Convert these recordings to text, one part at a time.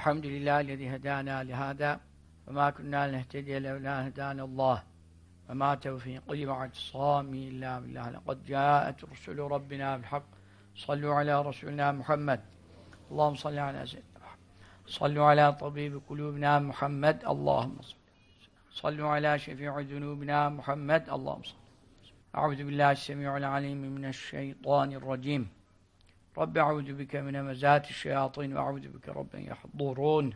الحمد لله الذي هدانا لهذا وما كنا لنهتدي لولا هدانا الله. وما توفيقي مع اعتصامي إلا بالله. لقد جاءت رسل ربنا بالحق. صلوا على رسولنا محمد. اللهم صل على سيدنا محمد. صلوا على طبيب قلوبنا محمد. اللهم صل صلوا على شفيع ذنوبنا محمد. اللهم صل أعوذ بالله السميع العليم من الشيطان الرجيم. رب أعوذ بك من مزات الشياطين وأعوذ بك رب يحضرون.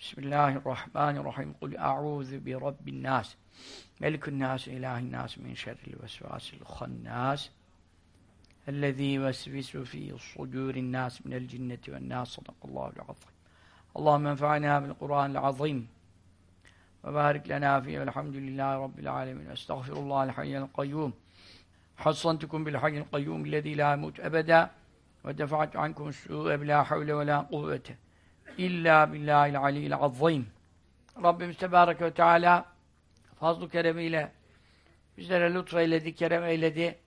بسم الله الرحمن الرحيم. قل أعوذ برب الناس. ملك الناس إله الناس من شر الوسواس الخناس. الذي يوسوس في صدور الناس من الجنة والناس. صدق الله العظيم. اللهم انفعنا بالقرآن العظيم. وبارك لنا فيه والحمد لله رب العالمين. استغفر الله الحي القيوم. حصنتكم بالحي القيوم الذي لا يموت أبدا. ve defaat ankum su'e bila havle ve la kuvvete illa billahil aliyil azzim. Rabbimiz Tebarek ve Teala fazl-ı keremiyle bizlere lütfeyledi, kerem eyledi.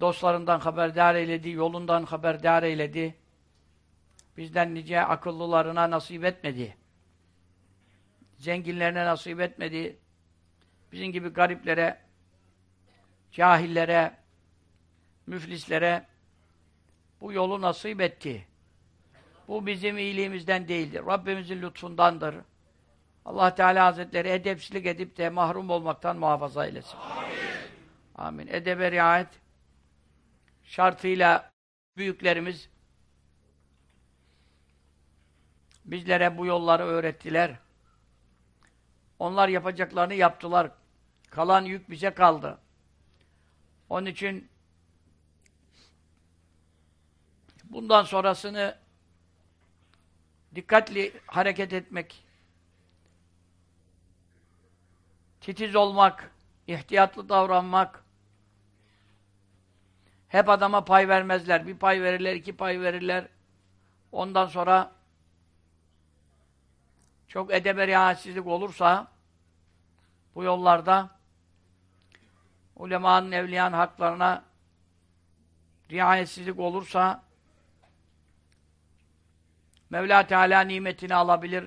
Dostlarından haberdar eyledi, yolundan haberdar eyledi. Bizden nice akıllılarına nasip etmedi. Zenginlerine nasip etmedi. Bizim gibi gariplere, cahillere, müflislere bu yolu nasip etti. Bu bizim iyiliğimizden değildir. Rabbimizin lütfundandır. Allah Teala Hazretleri edepsizlik edip de mahrum olmaktan muhafaza eylesin. Amin. Amin. Edebe riayet şartıyla büyüklerimiz bizlere bu yolları öğrettiler. Onlar yapacaklarını yaptılar. Kalan yük bize kaldı. Onun için bundan sonrasını dikkatli hareket etmek, titiz olmak, ihtiyatlı davranmak, hep adama pay vermezler. Bir pay verirler, iki pay verirler. Ondan sonra çok edebe riayetsizlik olursa bu yollarda ulemanın, evliyanın haklarına riayetsizlik olursa Mevla Teala nimetini alabilir.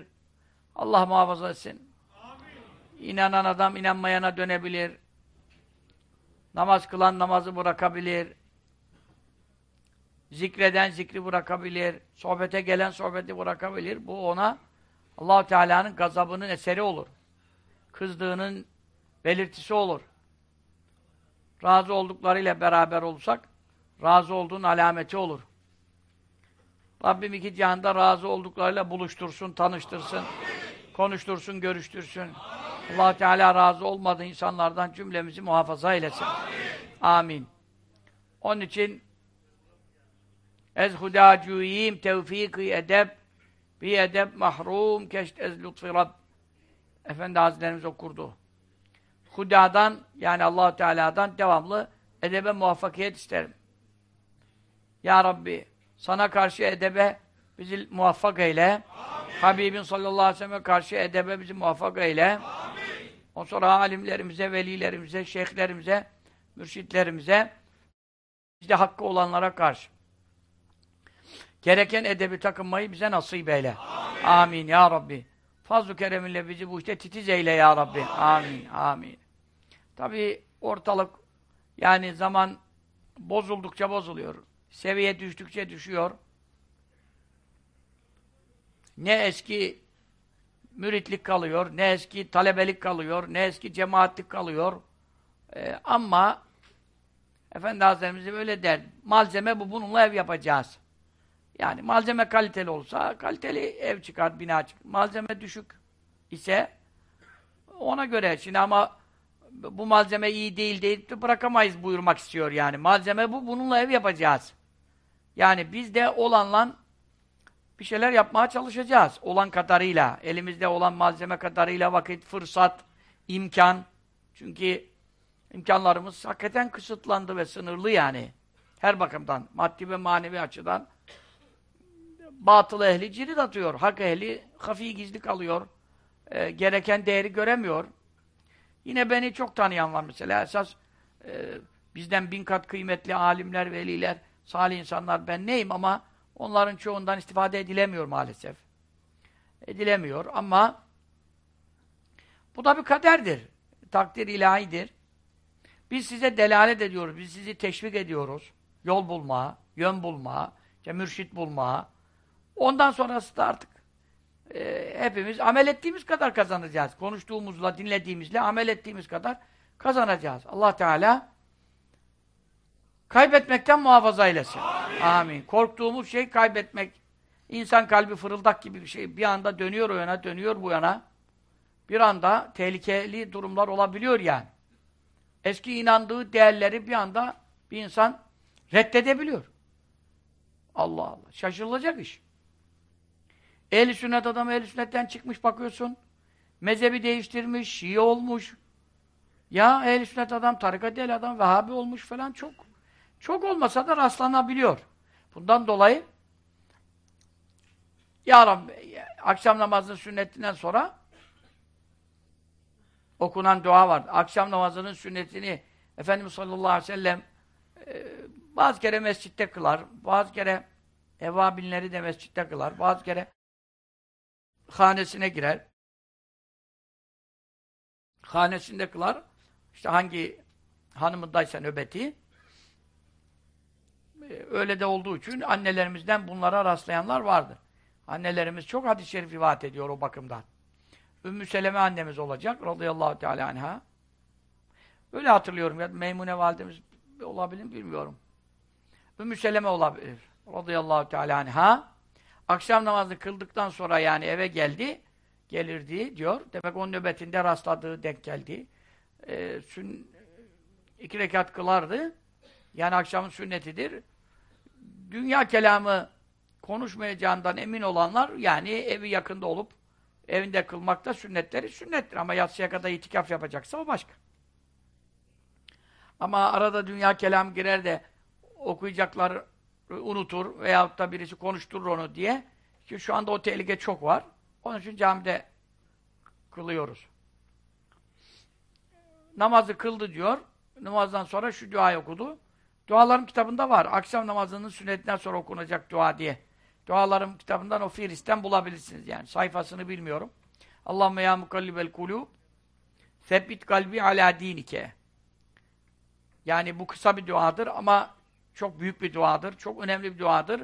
Allah muhafaza etsin. Amin. İnanan adam inanmayana dönebilir. Namaz kılan namazı bırakabilir. Zikreden zikri bırakabilir. Sohbete gelen sohbeti bırakabilir. Bu ona allah Teala'nın gazabının eseri olur. Kızdığının belirtisi olur. Razı olduklarıyla beraber olursak, razı olduğun alameti olur. Rabbim iki cihanda razı olduklarıyla buluştursun, tanıştırsın, konuştursun, görüştürsün. allah Teala razı olmadığı insanlardan cümlemizi muhafaza eylesin. Amin. Onun için Ez hudâcûyîm tevfîk-i edeb bi edeb mahrum keşt ez lütfi Rab. Efendi Hazretlerimiz okurdu. Hudadan yani allah Teala'dan devamlı edebe muvaffakiyet isterim. Ya Rabbi sana karşı edebe bizi muvaffak eyle. Amin. Habibin sallallahu aleyhi ve sellem'e karşı edebe bizi muvaffak eyle. Amin. O sonra alimlerimize, velilerimize, şeyhlerimize, mürşitlerimize bizde hakkı olanlara karşı gereken edebi takınmayı bize nasip eyle. Amin, amin ya Rabbi. Fazl-ı kereminle bizi bu işte titiz eyle ya Rabbi. Amin, amin. amin. Tabi ortalık yani zaman bozuldukça bozuluyor. Seviye düştükçe düşüyor. Ne eski müritlik kalıyor, ne eski talebelik kalıyor, ne eski cemaatlik kalıyor. Ee, ama Efendi Hazretlerimiz öyle der. Malzeme bu, bununla ev yapacağız. Yani malzeme kaliteli olsa kaliteli ev çıkar, bina çıkar. Malzeme düşük ise ona göre. Şimdi ama bu malzeme iyi değil deyip de bırakamayız buyurmak istiyor yani. Malzeme bu, bununla ev yapacağız. Yani biz de olanla bir şeyler yapmaya çalışacağız. Olan kadarıyla, elimizde olan malzeme kadarıyla vakit, fırsat, imkan. Çünkü imkanlarımız hakikaten kısıtlandı ve sınırlı yani. Her bakımdan, maddi ve manevi açıdan batıl ehli cirit atıyor. Hak ehli hafi gizli kalıyor. E, gereken değeri göremiyor. Yine beni çok tanıyan var mesela. Esas e, bizden bin kat kıymetli alimler, veliler, salih insanlar ben neyim ama Onların çoğundan istifade edilemiyor maalesef. Edilemiyor ama bu da bir kaderdir. Takdir ilahidir. Biz size delalet ediyoruz. Biz sizi teşvik ediyoruz. Yol bulma, yön bulma, işte mürşit bulma. Ondan sonrası da artık e, hepimiz amel ettiğimiz kadar kazanacağız. Konuştuğumuzla, dinlediğimizle amel ettiğimiz kadar kazanacağız. Allah Teala kaybetmekten muhafaza eylesin. Amin. Amin. Korktuğumuz şey kaybetmek. İnsan kalbi fırıldak gibi bir şey. Bir anda dönüyor o yana, dönüyor bu yana. Bir anda tehlikeli durumlar olabiliyor yani. Eski inandığı değerleri bir anda bir insan reddedebiliyor. Allah Allah. Şaşırılacak iş. Ehl-i sünnet adam ehl sünnetten çıkmış bakıyorsun. Mezhebi değiştirmiş, Şii olmuş. Ya ehl sünnet adam, tarikat değil adam, Vehhabi olmuş falan çok. Çok olmasa da rastlanabiliyor. Bundan dolayı Ya Rabbi, akşam namazının sünnetinden sonra okunan dua var. Akşam namazının sünnetini Efendimiz sallallahu aleyhi ve sellem e, bazı kere mescitte kılar, bazı kere evabinleri de mescitte kılar, bazı kere hanesine girer. Hanesinde kılar. İşte hangi hanımındaysa nöbeti. E, öyle de olduğu için annelerimizden bunlara rastlayanlar vardır. Annelerimiz çok hadis-i şerif rivayet ediyor o bakımdan. Ümmü Seleme annemiz olacak radıyallahu teala anha. Öyle hatırlıyorum ya Meymune validemiz olabilir mi bilmiyorum. Ümmü Seleme olabilir radıyallahu teala anha. Akşam namazını kıldıktan sonra yani eve geldi, gelirdi diyor. Demek onun nöbetinde rastladığı denk geldi. Ee, sün, iki rekat kılardı. Yani akşamın sünnetidir. Dünya kelamı konuşmayacağından emin olanlar yani evi yakında olup evinde kılmakta sünnetleri sünnettir. Ama yatsıya kadar itikaf yapacaksa o başka. Ama arada dünya kelam girer de okuyacaklar unutur veyahut da birisi konuşturur onu diye ki şu anda o tehlike çok var. Onun için camide kılıyoruz. Namazı kıldı diyor. Namazdan sonra şu duayı okudu. Dualarım kitabında var. Akşam namazının sünnetinden sonra okunacak dua diye. Dualarım kitabından o Firis'ten bulabilirsiniz yani. Sayfasını bilmiyorum. Allahümme ya mukallibel kulub Sebbit kalbi ala dinike. Yani bu kısa bir duadır ama çok büyük bir duadır. Çok önemli bir duadır.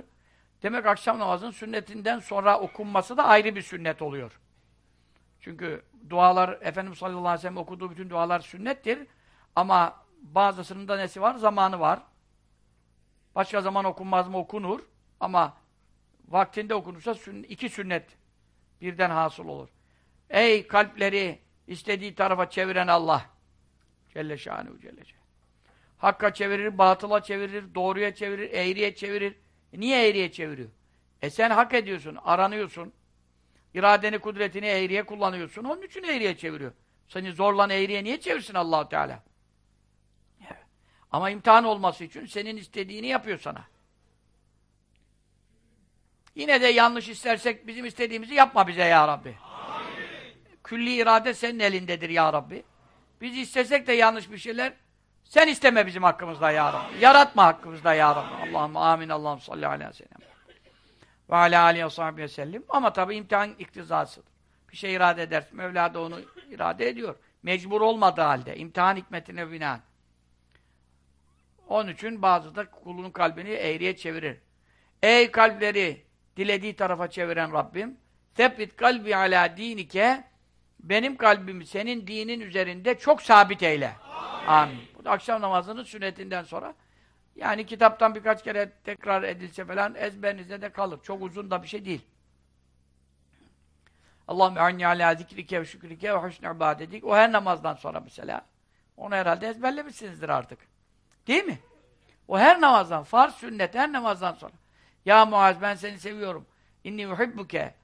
Demek akşam namazının sünnetinden sonra okunması da ayrı bir sünnet oluyor. Çünkü dualar, Efendimiz sallallahu aleyhi ve sellem okuduğu bütün dualar sünnettir. Ama bazısının da nesi var? Zamanı var. Başka zaman okunmaz mı? Okunur. Ama vaktinde okunursa iki sünnet birden hasıl olur. Ey kalpleri istediği tarafa çeviren Allah! Celle şanuhu celle. Hakka çevirir, batıla çevirir, doğruya çevirir, eğriye çevirir. E niye eğriye çeviriyor? E sen hak ediyorsun, aranıyorsun. İradeni, kudretini eğriye kullanıyorsun. Onun için eğriye çeviriyor. Seni zorlan eğriye niye çevirsin Allahu Teala? Ama imtihan olması için senin istediğini yapıyor sana. Yine de yanlış istersek bizim istediğimizi yapma bize ya Rabbi. Amin. Külli irade senin elindedir ya Rabbi. Biz istesek de yanlış bir şeyler sen isteme bizim hakkımızda ya Rabbi. Yaratma hakkımızda ya Rabbi. Allah'ım amin. Allah'ım salli aleyhi ve sellem. Ve alâ aleyhi ve sahibi sellim. Ama tabi imtihan iktizasıdır. Bir şey irade edersin. Mevla da onu irade ediyor. Mecbur olmadığı halde. imtihan hikmetine binaen. Onun için bazı da kulunun kalbini eğriye çevirir. Ey kalpleri dilediği tarafa çeviren Rabbim Sebbit kalbi ala dinike benim kalbimi senin dinin üzerinde çok sabit eyle. Amin. Amin. Bu da akşam namazının sünnetinden sonra yani kitaptan birkaç kere tekrar edilse falan ezberinizde de kalır. Çok uzun da bir şey değil. Allahümme anni ala zikrike ve şükrike ve husnü ibadedik. O her namazdan sonra mesela. Onu herhalde ezberlemişsinizdir artık. Değil mi? O her namazdan, farz, sünnet, her namazdan sonra. Ya Muaz ben seni seviyorum. İnni uhibbuke.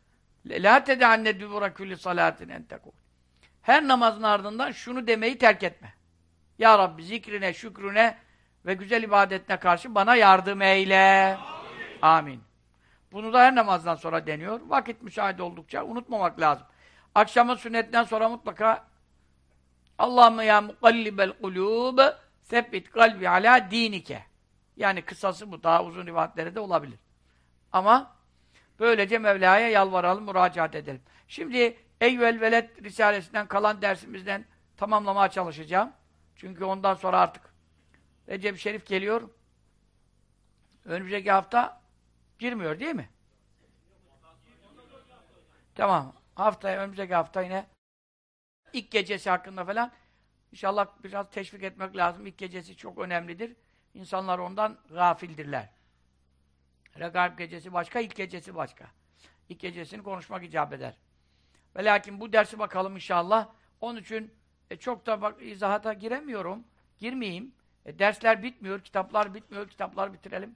La tedeanne dübura kulli salatin entekul. Her namazın ardından şunu demeyi terk etme. Ya Rabbi zikrine, şükrüne ve güzel ibadetine karşı bana yardım eyle. Amin. Amin. Bunu da her namazdan sonra deniyor. Vakit müsaade oldukça unutmamak lazım. Akşamın sünnetten sonra mutlaka Allahümme ya mukallibel kulub sebbit kalbi ala dinike. Yani kısası bu. Daha uzun rivayetlerde de olabilir. Ama böylece Mevla'ya yalvaralım, müracaat edelim. Şimdi Eyyvel Veled Risalesinden kalan dersimizden tamamlamaya çalışacağım. Çünkü ondan sonra artık Recep Şerif geliyor. Önümüzdeki hafta girmiyor değil mi? Tamam. Haftaya, önümüzdeki hafta yine ilk gecesi hakkında falan inşallah biraz teşvik etmek lazım. İlk gecesi çok önemlidir. İnsanlar ondan gafildirler. Regaib gecesi başka, ilk gecesi başka. İlk gecesini konuşmak icap eder. Ve lakin bu dersi bakalım inşallah. Onun için e, çok da bak izahata giremiyorum. Girmeyeyim. E, dersler bitmiyor, kitaplar bitmiyor, kitaplar bitirelim.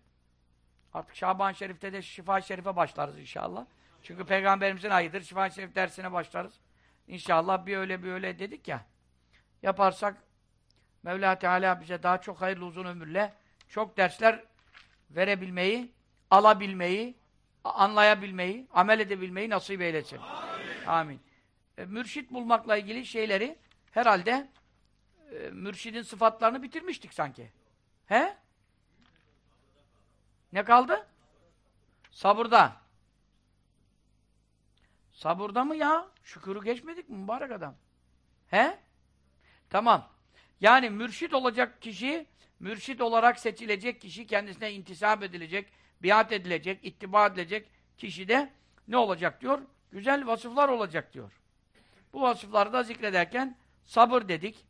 Artık Şaban Şerif'te de Şifa Şerif'e başlarız inşallah. Çünkü Peygamberimizin ayıdır. Şifa Şerif dersine başlarız. İnşallah bir öyle bir öyle dedik ya. Yaparsak Mevla Teala bize daha çok hayırlı uzun ömürle çok dersler verebilmeyi, alabilmeyi, anlayabilmeyi, amel edebilmeyi nasip eylesin. Amin. Amin. E, mürşit bulmakla ilgili şeyleri herhalde e, mürşidin sıfatlarını bitirmiştik sanki. He? Ne kaldı? Sabırda. Sabırda mı ya? Şükürü geçmedik mi mübarek adam? He? Tamam. Yani mürşit olacak kişi, mürşit olarak seçilecek kişi, kendisine intisap edilecek, biat edilecek, ittiba edilecek kişi de ne olacak diyor? Güzel vasıflar olacak diyor. Bu vasıfları da zikrederken sabır dedik.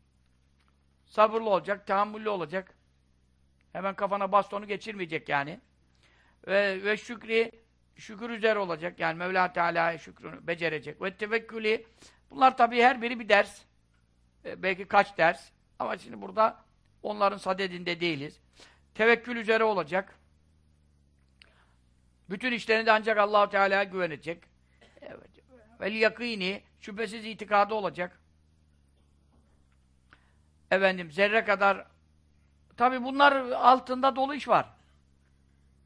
Sabırlı olacak, tahammüllü olacak. Hemen kafana bastonu geçirmeyecek yani. Ve, ve şükri, şükür üzere olacak. Yani Mevla Teala'ya şükrünü becerecek. Ve tevekkülü, bunlar tabii her biri bir ders. E, belki kaç ders. Ama şimdi burada onların sadedinde değiliz. Tevekkül üzere olacak. Bütün işlerinde ancak Allahu Teala'ya güvenecek. Evet. Vel yakini şüphesiz itikadı olacak. Efendim zerre kadar tabi bunlar altında dolu iş var.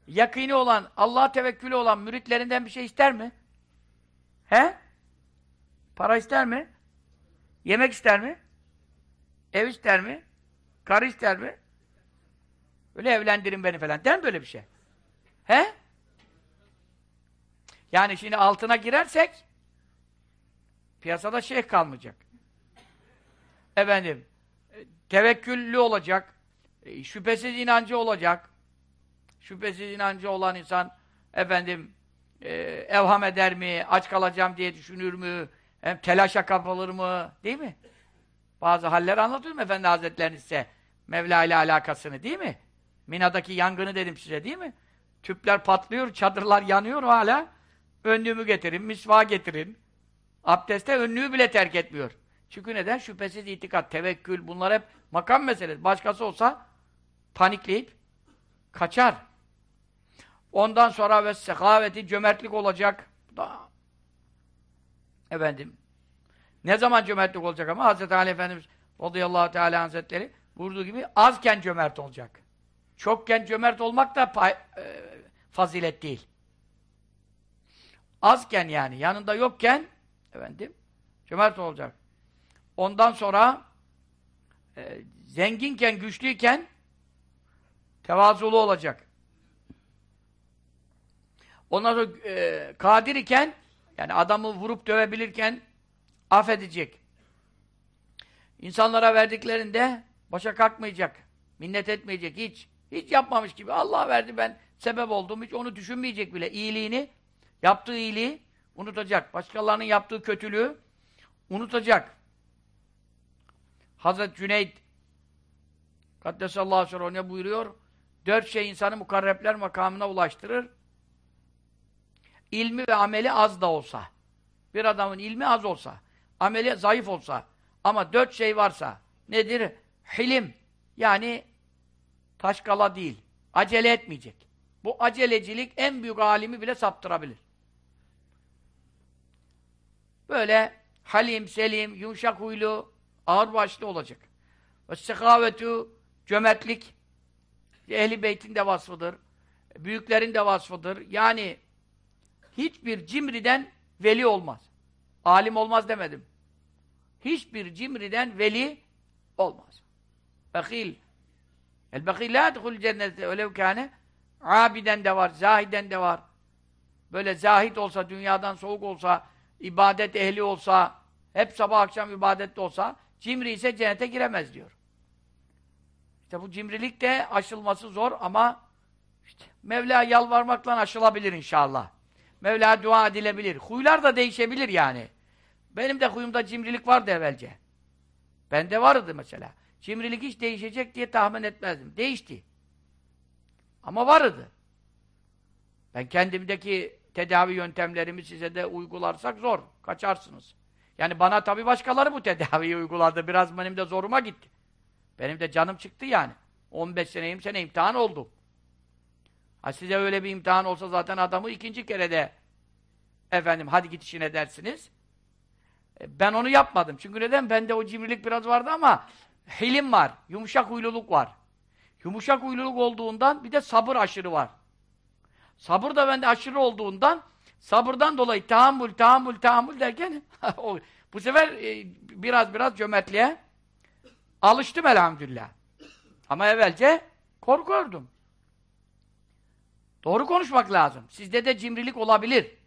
Yakini olan, Allah'a tevekkülü olan müritlerinden bir şey ister mi? He? Para ister mi? Yemek ister mi? Ev ister mi? Karı ister mi? Öyle evlendirin beni falan. Der mi böyle bir şey? He? Yani şimdi altına girersek piyasada şey kalmayacak. Efendim tevekküllü olacak. E, şüphesiz inancı olacak. Şüphesiz inancı olan insan efendim e, evham eder mi? Aç kalacağım diye düşünür mü? Hem telaşa kapılır mı? Değil mi? Bazı haller anlatıyorum Efendi Hazretleriniz size. Mevla ile alakasını değil mi? Mina'daki yangını dedim size değil mi? Tüpler patlıyor, çadırlar yanıyor hala. Önlüğümü getirin, misva getirin. Abdeste önlüğü bile terk etmiyor. Çünkü neden? Şüphesiz itikat, tevekkül bunlar hep makam meselesi. Başkası olsa panikleyip kaçar. Ondan sonra ve sekaveti cömertlik olacak. Da. Efendim. Ne zaman cömertlik olacak ama Hz. Ali Efendimiz radıyallahu teala hazretleri buyurduğu gibi azken cömert olacak. Çokken cömert olmak da pay, e, fazilet değil. Azken yani yanında yokken efendim cömert olacak. Ondan sonra e, zenginken, güçlüyken tevazulu olacak. Ondan sonra e, kadir iken yani adamı vurup dövebilirken affedecek. İnsanlara verdiklerinde başa kalkmayacak. Minnet etmeyecek hiç. Hiç yapmamış gibi. Allah verdi ben sebep oldum. Hiç onu düşünmeyecek bile. İyiliğini, yaptığı iyiliği unutacak. Başkalarının yaptığı kötülüğü unutacak. Hazreti Cüneyd Kaddesallahu aleyhi ve ne buyuruyor? Dört şey insanı mukarrepler makamına ulaştırır. İlmi ve ameli az da olsa. Bir adamın ilmi az olsa, ameli zayıf olsa ama dört şey varsa nedir? Hilim. Yani taşkala değil. Acele etmeyecek. Bu acelecilik en büyük alimi bile saptırabilir. Böyle halim, selim, yumuşak huylu, ağır başlı olacak. Ve sekavetu, cömertlik, ehli beytin de vasfıdır. Büyüklerin de vasfıdır. Yani hiçbir cimriden veli olmaz. Alim olmaz demedim. Hiçbir cimriden veli olmaz. Bekil. El bekil la edhul cennete ölev kâne abiden de var, zahiden de var. böyle zahit olsa, dünyadan soğuk olsa, ibadet ehli olsa, hep sabah akşam ibadette olsa, cimri ise cennete giremez diyor. İşte bu cimrilik de aşılması zor ama işte Mevla yalvarmakla aşılabilir inşallah. Mevla dua edilebilir. Huylar da değişebilir yani. Benim de huyumda cimrilik vardı evvelce. Bende vardı mesela. Cimrilik hiç değişecek diye tahmin etmezdim. Değişti. Ama vardı. Ben kendimdeki tedavi yöntemlerimi size de uygularsak zor. Kaçarsınız. Yani bana tabii başkaları bu tedaviyi uyguladı. Biraz benim de zoruma gitti. Benim de canım çıktı yani. 15 sene, 20 sene imtihan oldum. Ha size öyle bir imtihan olsa zaten adamı ikinci kere de efendim hadi git işine dersiniz. E, ben onu yapmadım. Çünkü neden? Bende o cimrilik biraz vardı ama hilim var. Yumuşak huyluluk var. Yumuşak huyluluk olduğundan bir de sabır aşırı var. Sabır da bende aşırı olduğundan sabırdan dolayı tahammül, tahammül, tahammül derken bu sefer e, biraz biraz cömertliğe alıştım elhamdülillah. Ama evvelce korkuyordum. Doğru konuşmak lazım. Sizde de cimrilik olabilir.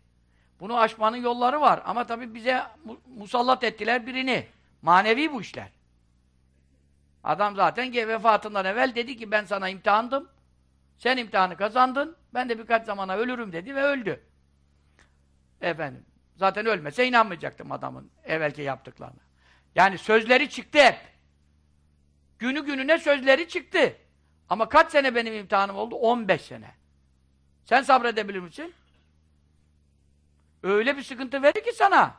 Bunu aşmanın yolları var. Ama tabii bize musallat ettiler birini. Manevi bu işler. Adam zaten vefatından evvel dedi ki ben sana imtihandım. Sen imtihanı kazandın. Ben de birkaç zamana ölürüm dedi ve öldü. Efendim. Zaten ölmese inanmayacaktım adamın evvelki yaptıklarına. Yani sözleri çıktı hep. Günü gününe sözleri çıktı. Ama kaç sene benim imtihanım oldu? 15 sene. Sen sabredebilir misin? Öyle bir sıkıntı verir ki sana.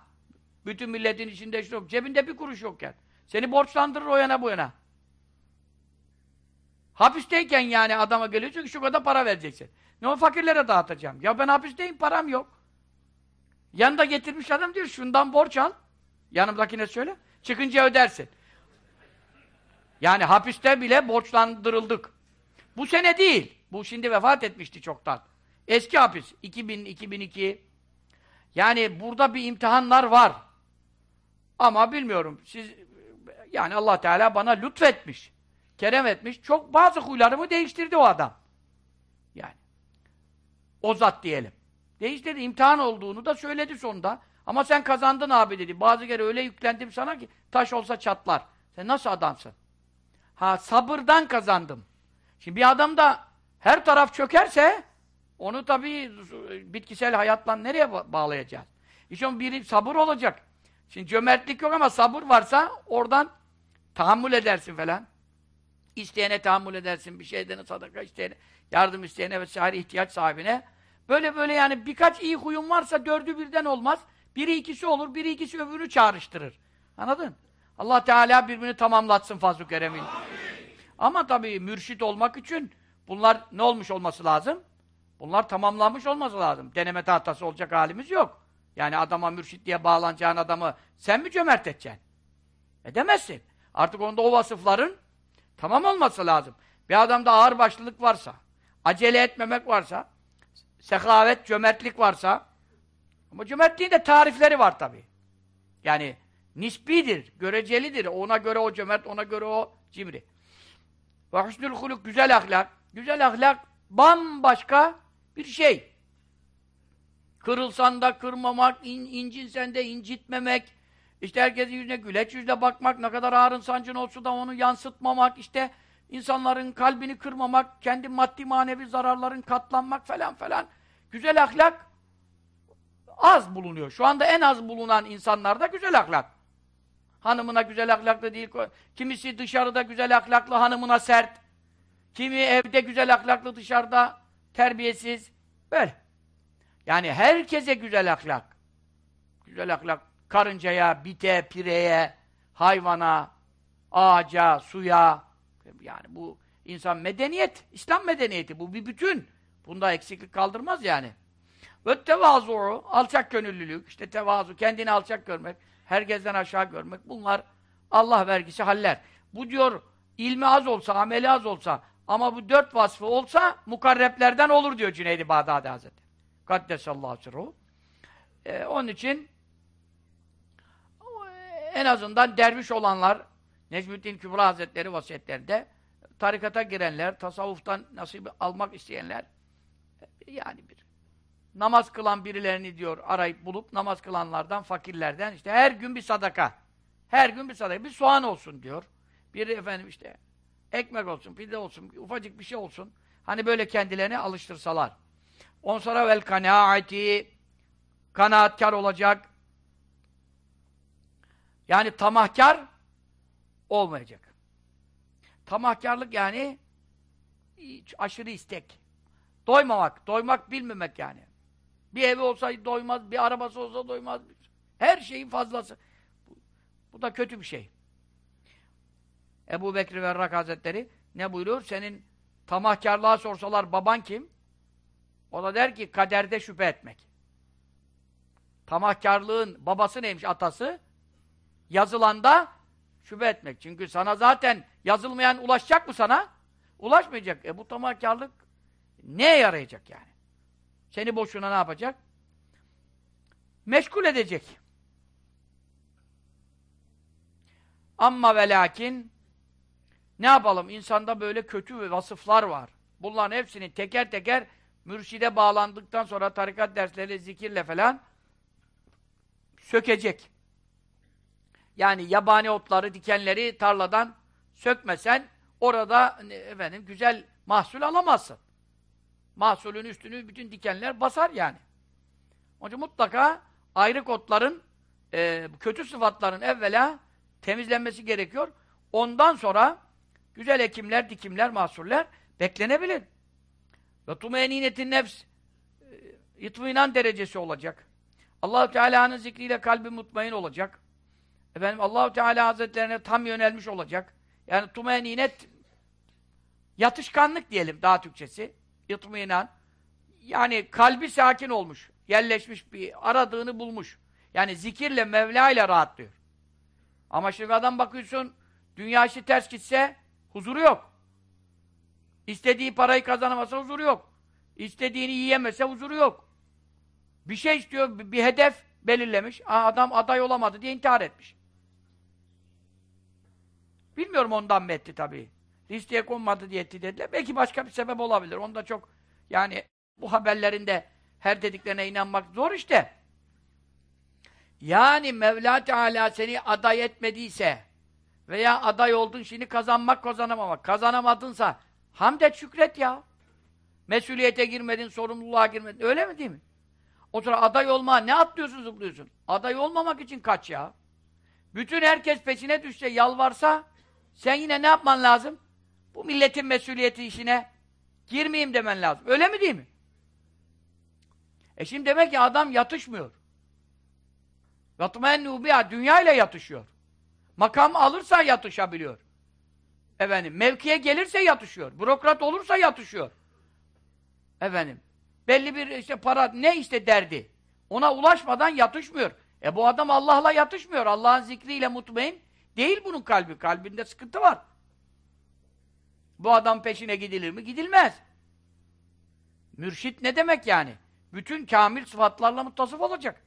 Bütün milletin içinde işte yok. Cebinde bir kuruş yokken. Seni borçlandırır o yana bu yana. Hapisteyken yani adama geliyorsun ki şu kadar para vereceksin. Ne o fakirlere dağıtacağım. Ya ben hapisteyim param yok. Yanında getirmiş adam diyor şundan borç al. Yanımdakine söyle. Çıkınca ödersin. Yani hapiste bile borçlandırıldık. Bu sene değil. Bu şimdi vefat etmişti çoktan. Eski hapis. 2000-2002. Yani burada bir imtihanlar var. Ama bilmiyorum. Siz yani Allah Teala bana lütfetmiş. Kerem etmiş. Çok bazı huylarımı değiştirdi o adam. Yani. O zat diyelim. Değiştirdi. imtihan olduğunu da söyledi sonunda. Ama sen kazandın abi dedi. Bazı kere öyle yüklendim sana ki taş olsa çatlar. Sen nasıl adamsın? Ha sabırdan kazandım. Şimdi bir adam da her taraf çökerse onu tabii bitkisel hayatla nereye bağlayacağız? İşte biri sabır olacak. Şimdi cömertlik yok ama sabır varsa oradan tahammül edersin falan. İsteyene tahammül edersin, bir şeyden sadaka isteyene, yardım isteyene vesaire ihtiyaç sahibine. Böyle böyle yani birkaç iyi huyun varsa dördü birden olmaz. Biri ikisi olur, biri ikisi öbürünü çağrıştırır. Anladın? Allah Teala birbirini tamamlatsın fazl-ı keremin. Ama tabii mürşit olmak için bunlar ne olmuş olması lazım? Bunlar tamamlanmış olması lazım. Deneme tahtası olacak halimiz yok. Yani adama mürşit diye bağlanacağın adamı sen mi cömert edeceksin? Edemezsin. Artık onda o vasıfların tamam olması lazım. Bir adamda ağır başlılık varsa, acele etmemek varsa, sekavet, cömertlik varsa ama cömertliğin de tarifleri var tabii. Yani nisbidir, görecelidir. Ona göre o cömert, ona göre o cimri. Ve husnül huluk, güzel ahlak. Güzel ahlak bambaşka bir şey. Kırılsan da kırmamak, in, incinsen de incitmemek, işte herkesin yüzüne güleç yüzle bakmak, ne kadar ağrın sancın olsa da onu yansıtmamak, işte insanların kalbini kırmamak, kendi maddi manevi zararların katlanmak falan falan. Güzel ahlak az bulunuyor. Şu anda en az bulunan insanlarda güzel ahlak. Hanımına güzel ahlaklı değil. Kimisi dışarıda güzel ahlaklı, hanımına sert. Kimi evde güzel ahlaklı, dışarıda terbiyesiz. Böyle. Yani herkese güzel ahlak. Güzel ahlak. Karıncaya, bite, pireye, hayvana, ağaca, suya. Yani bu insan medeniyet, İslam medeniyeti. Bu bir bütün. Bunda eksiklik kaldırmaz yani. Ve tevazu, alçak gönüllülük, işte tevazu, kendini alçak görmek, herkesten aşağı görmek. Bunlar Allah vergisi haller. Bu diyor ilmi az olsa, ameli az olsa ama bu dört vasfı olsa mukarreplerden olur diyor Cüneydi Bağdadi Hazretleri. Kaddesallahu sırru. Ee, onun için en azından derviş olanlar Necmuddin Kübra Hazretleri vasiyetlerinde tarikata girenler, tasavvuftan nasip almak isteyenler yani bir namaz kılan birilerini diyor arayıp bulup namaz kılanlardan, fakirlerden işte her gün bir sadaka. Her gün bir sadaka. Bir soğan olsun diyor. Bir efendim işte ekmek olsun, pide olsun, ufacık bir şey olsun. Hani böyle kendilerine alıştırsalar. On sonra vel kanaati kanaatkar olacak. Yani tamahkar olmayacak. Tamahkarlık yani aşırı istek. Doymamak, doymak bilmemek yani. Bir evi olsa doymaz, bir arabası olsa doymaz. Her şeyin fazlası. Bu, bu da kötü bir şey. Ebu Bekir Verrak Hazretleri ne buyuruyor? Senin tamahkarlığa sorsalar baban kim? O da der ki kaderde şüphe etmek. Tamahkarlığın babası neymiş atası? Yazılanda şüphe etmek. Çünkü sana zaten yazılmayan ulaşacak mı sana? Ulaşmayacak. E bu tamahkarlık neye yarayacak yani? Seni boşuna ne yapacak? Meşgul edecek. Amma ve lakin ne yapalım? İnsanda böyle kötü vasıflar var. Bunların hepsini teker teker mürşide bağlandıktan sonra tarikat dersleri, zikirle falan sökecek. Yani yabani otları, dikenleri tarladan sökmesen orada efendim güzel mahsul alamazsın. Mahsulün üstünü bütün dikenler basar yani. Onun için mutlaka ayrık otların e, kötü sıfatların evvela temizlenmesi gerekiyor. Ondan sonra güzel ekimler, dikimler, mahsuller beklenebilir. Ve tumeninetin nefs e, itminan derecesi olacak. Allahu Teala'nın zikriyle kalbi mutmain olacak. Efendim Allahu Teala Hazretlerine tam yönelmiş olacak. Yani tumeninet yatışkanlık diyelim daha Türkçesi. İtminan. Yani kalbi sakin olmuş. Yerleşmiş bir aradığını bulmuş. Yani zikirle Mevla ile rahatlıyor. Ama şimdi adam bakıyorsun dünya işi ters gitse huzuru yok. İstediği parayı kazanamasa huzuru yok. İstediğini yiyemese huzuru yok. Bir şey istiyor, bir, hedef belirlemiş. Aa, adam aday olamadı diye intihar etmiş. Bilmiyorum ondan mı etti tabii. Listeye konmadı diye etti dediler. Belki başka bir sebep olabilir. Onda çok yani bu haberlerinde her dediklerine inanmak zor işte. Yani Mevla Teala seni aday etmediyse veya aday oldun şimdi kazanmak kazanamamak. Kazanamadınsa hamd et şükret ya. Mesuliyete girmedin, sorumluluğa girmedin. Öyle mi değil mi? O sonra aday olma ne atlıyorsun zıplıyorsun? Aday olmamak için kaç ya. Bütün herkes peşine düşse, yalvarsa sen yine ne yapman lazım? Bu milletin mesuliyeti işine girmeyeyim demen lazım. Öyle mi değil mi? E şimdi demek ki adam yatışmıyor. Yatmennu biha dünya ile yatışıyor. Makam alırsa yatışabiliyor. Efendim, mevkiye gelirse yatışıyor. Bürokrat olursa yatışıyor. Efendim, belli bir işte para, ne işte derdi. Ona ulaşmadan yatışmıyor. E bu adam Allah'la yatışmıyor. Allah'ın zikriyle mutmain değil bunun kalbi. Kalbinde sıkıntı var. Bu adam peşine gidilir mi? Gidilmez. Mürşit ne demek yani? Bütün kamil sıfatlarla muttasıf olacak.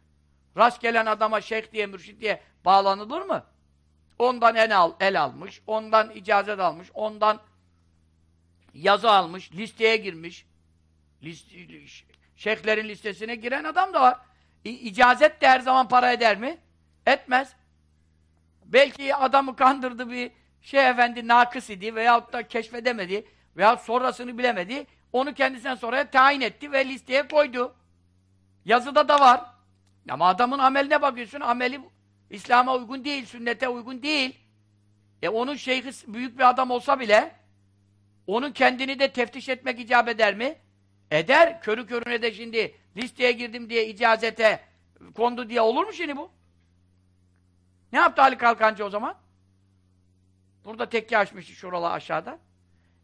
Rast gelen adama şeyh diye, mürşit diye bağlanılır mı? Ondan el, al, el almış, ondan icazet almış, ondan yazı almış, listeye girmiş. List, şeyhlerin listesine giren adam da var. İ, icazet de her zaman para eder mi? Etmez. Belki adamı kandırdı bir şey efendi nakıs idi veyahut da keşfedemedi veyahut sonrasını bilemedi. Onu kendisinden sonra tayin etti ve listeye koydu. Yazıda da var. Ama adamın ameline bakıyorsun, ameli İslam'a uygun değil, sünnete uygun değil. E onun şeyhi büyük bir adam olsa bile onun kendini de teftiş etmek icap eder mi? Eder. Körü körüne de şimdi listeye girdim diye icazete kondu diye olur mu şimdi bu? Ne yaptı Ali Kalkancı o zaman? Burada tekke açmıştı şuralar aşağıda.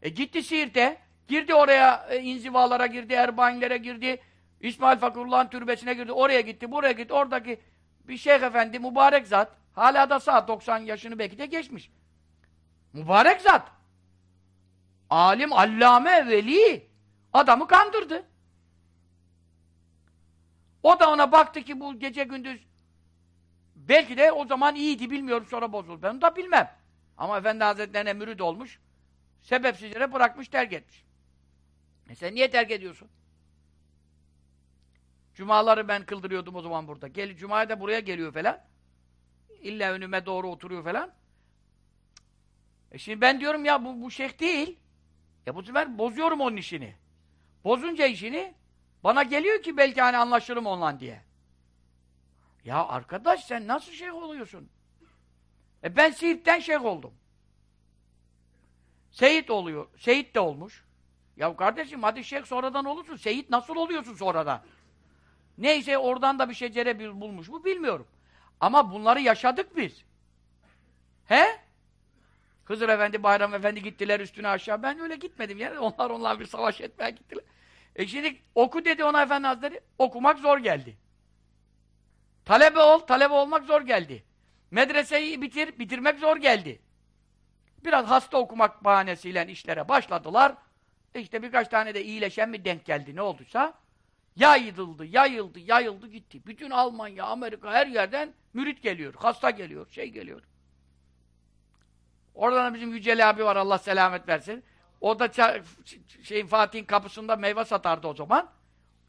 E gitti Siirt'e, girdi oraya e, inzivalara girdi, Erbainlere girdi, İsmail Fakurullah'ın türbesine girdi, oraya gitti, buraya gitti, oradaki bir şeyh efendi, mübarek zat, hala da saat 90 yaşını belki de geçmiş. Mübarek zat. Alim, allame, veli. Adamı kandırdı. O da ona baktı ki bu gece gündüz belki de o zaman iyiydi bilmiyorum sonra bozuldu. Ben da bilmem. Ama Efendi Hazretlerine mürid olmuş, sebepsiz bırakmış, terk etmiş. E sen niye terk ediyorsun? Cumaları ben kıldırıyordum o zaman burada. Gel, Cuma'ya da buraya geliyor falan. İlla önüme doğru oturuyor falan. E şimdi ben diyorum ya bu, bu şeyh değil. Ya bu sefer bozuyorum onun işini. Bozunca işini bana geliyor ki belki hani anlaşırım ondan diye. Ya arkadaş sen nasıl şeyh oluyorsun? E ben Siirt'ten şeyh oldum. Seyit oluyor. Seyit de olmuş. Ya kardeşim hadi şeyh sonradan olursun. Seyit nasıl oluyorsun sonradan? Neyse oradan da bir şecere bulmuş mu bilmiyorum. Ama bunları yaşadık biz. He? Hızır Efendi, Bayram Efendi gittiler üstüne aşağı. Ben öyle gitmedim yani. Onlar onlar bir savaş etmeye gittiler. E şimdi oku dedi ona Efendi Hazretleri. Okumak zor geldi. Talebe ol, talebe olmak zor geldi. Medreseyi bitir, bitirmek zor geldi. Biraz hasta okumak bahanesiyle işlere başladılar. İşte birkaç tane de iyileşen mi denk geldi ne olduysa. Yayıldı, yayıldı, yayıldı gitti. Bütün Almanya, Amerika her yerden mürit geliyor, hasta geliyor, şey geliyor. Oradan bizim Yüceli abi var Allah selamet versin. O da şeyin Fatih'in kapısında meyve satardı o zaman.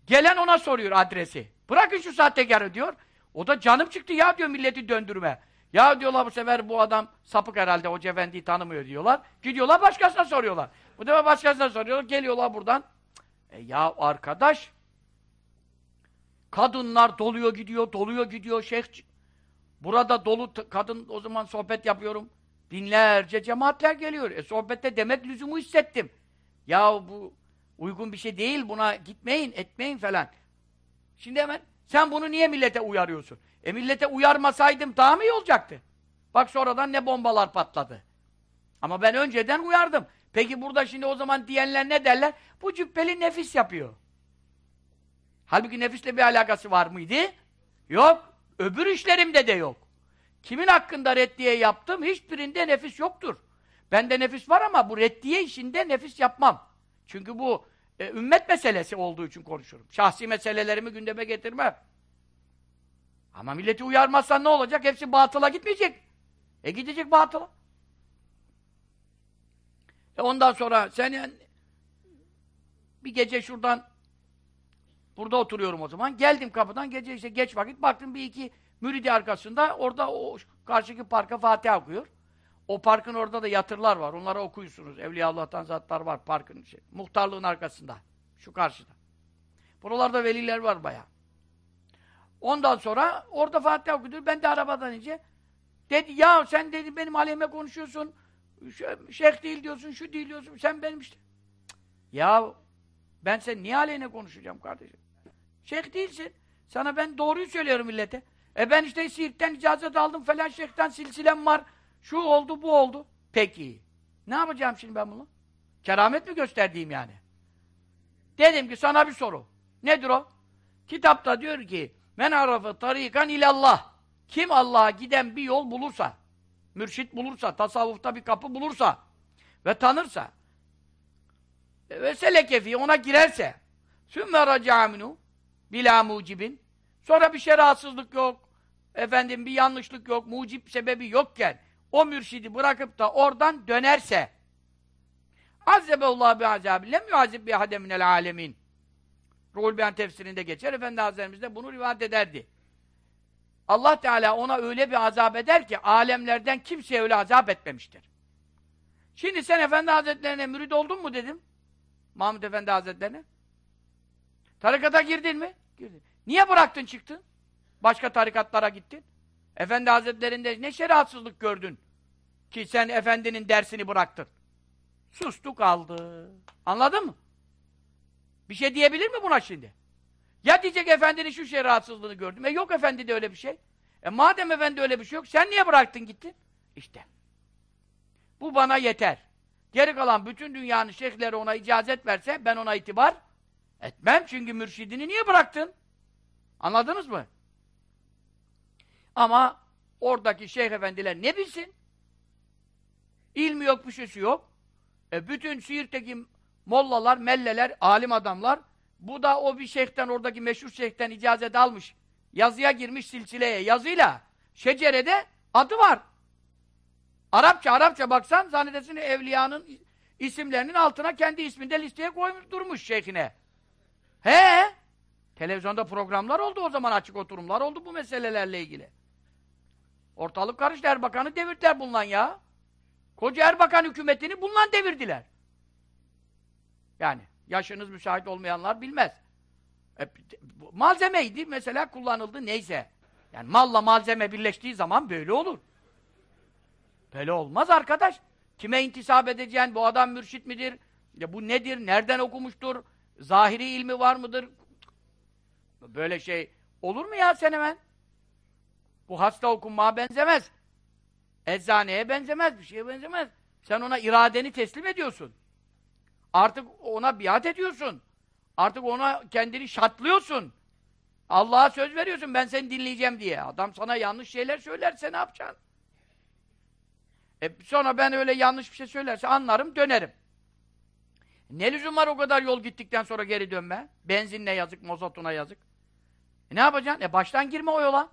Gelen ona soruyor adresi. Bırakın şu sahtekarı diyor. O da canım çıktı ya diyor milleti döndürme. Ya diyorlar bu sefer bu adam sapık herhalde o Efendi'yi tanımıyor diyorlar. Gidiyorlar başkasına soruyorlar. Bu defa başkasına soruyorlar. Geliyorlar buradan. E ya arkadaş kadınlar doluyor gidiyor, doluyor gidiyor. Şeyh burada dolu kadın o zaman sohbet yapıyorum. Binlerce cemaatler geliyor. E sohbette demek lüzumu hissettim. Ya bu uygun bir şey değil buna gitmeyin, etmeyin falan. Şimdi hemen sen bunu niye millete uyarıyorsun? E millete uyarmasaydım daha mı iyi olacaktı? Bak sonradan ne bombalar patladı. Ama ben önceden uyardım. Peki burada şimdi o zaman diyenler ne derler? Bu cübbeli nefis yapıyor. Halbuki nefisle bir alakası var mıydı? Yok. Öbür işlerimde de yok. Kimin hakkında reddiye yaptım? Hiçbirinde nefis yoktur. Bende nefis var ama bu reddiye işinde nefis yapmam. Çünkü bu e, ümmet meselesi olduğu için konuşurum. Şahsi meselelerimi gündeme getirmem. Ama milleti uyarmazsan ne olacak? Hepsi batıla gitmeyecek. E gidecek batıla. E ondan sonra sen bir gece şuradan burada oturuyorum o zaman. Geldim kapıdan gece işte geç vakit baktım bir iki müridi arkasında orada o karşıki parka Fatiha okuyor. O parkın orada da yatırlar var. Onları okuyusunuz. Evliya Allah'tan zatlar var parkın şey, muhtarlığın arkasında. Şu karşıda. Buralarda veliler var bayağı. Ondan sonra orada Fatiha okudu. Ben de arabadan ince dedi ya sen dedi benim aleyhime konuşuyorsun. Şeyh değil diyorsun, şu değil diyorsun. Sen benim işte. Ya ben sen niye aleyhine konuşacağım kardeşim? Şeyh değilsin. Sana ben doğruyu söylüyorum millete. E ben işte Siirt'ten icazet aldım falan şeyhten silsilem var. Şu oldu, bu oldu. Peki. Ne yapacağım şimdi ben bunu? Keramet mi gösterdiğim yani? Dedim ki sana bir soru. Nedir o? Kitapta diyor ki Men arafı tarikan ilallah. Kim Allah'a giden bir yol bulursa, mürşit bulursa, tasavvufta bir kapı bulursa ve tanırsa ve selekefi ona girerse sümme racaminu bila mucibin sonra bir şey rahatsızlık yok efendim bir yanlışlık yok, mucip sebebi yokken o mürşidi bırakıp da oradan dönerse Azzebeullah bi azabı lem yuazib bi hademinel alemin Ruhul Beyan tefsirinde geçer. Efendi Hazretlerimiz de bunu rivayet ederdi. Allah Teala ona öyle bir azap eder ki alemlerden kimseye öyle azap etmemiştir. Şimdi sen Efendi Hazretlerine mürid oldun mu dedim. Mahmud Efendi Hazretlerine. Tarikata girdin mi? Girdin. Niye bıraktın çıktın? Başka tarikatlara gittin. Efendi Hazretlerinde ne şeriatsızlık gördün ki sen efendinin dersini bıraktın. Sustu kaldı. Anladın mı? Bir şey diyebilir mi buna şimdi? Ya diyecek efendinin şu şey gördüm. E yok efendi de öyle bir şey. E madem efendi öyle bir şey yok, sen niye bıraktın gittin? İşte. Bu bana yeter. Geri kalan bütün dünyanın şeyhleri ona icazet verse ben ona itibar etmem. Çünkü mürşidini niye bıraktın? Anladınız mı? Ama oradaki şeyh efendiler ne bilsin? İlmi yok, bir şeysi yok. E bütün Siirt'teki mollalar, melleler, alim adamlar bu da o bir şeyhten, oradaki meşhur şeyhten icazet almış. Yazıya girmiş silsileye. Yazıyla şecerede adı var. Arapça, Arapça baksan zannedesin evliyanın isimlerinin altına kendi isminde listeye koymuş durmuş şeyhine. He! Televizyonda programlar oldu o zaman açık oturumlar oldu bu meselelerle ilgili. Ortalık karıştı Erbakan'ı devirdiler bundan ya. Koca Erbakan hükümetini bundan devirdiler. Yani yaşınız müsait olmayanlar bilmez. E, malzemeydi mesela kullanıldı neyse. Yani malla malzeme birleştiği zaman böyle olur. Böyle olmaz arkadaş. Kime intisap edeceğin, bu adam mürşit midir? Ya bu nedir? Nereden okumuştur? Zahiri ilmi var mıdır? Böyle şey olur mu ya sen hemen? Bu hasta okunmaya benzemez. Eczaneye benzemez, bir şeye benzemez. Sen ona iradeni teslim ediyorsun. Artık ona biat ediyorsun. Artık ona kendini şartlıyorsun. Allah'a söz veriyorsun ben seni dinleyeceğim diye. Adam sana yanlış şeyler söylerse ne yapacaksın? E sonra ben öyle yanlış bir şey söylerse anlarım, dönerim. Ne lüzum var o kadar yol gittikten sonra geri dönme? Benzinle yazık, mozotuna yazık. E ne yapacaksın? E baştan girme o yola.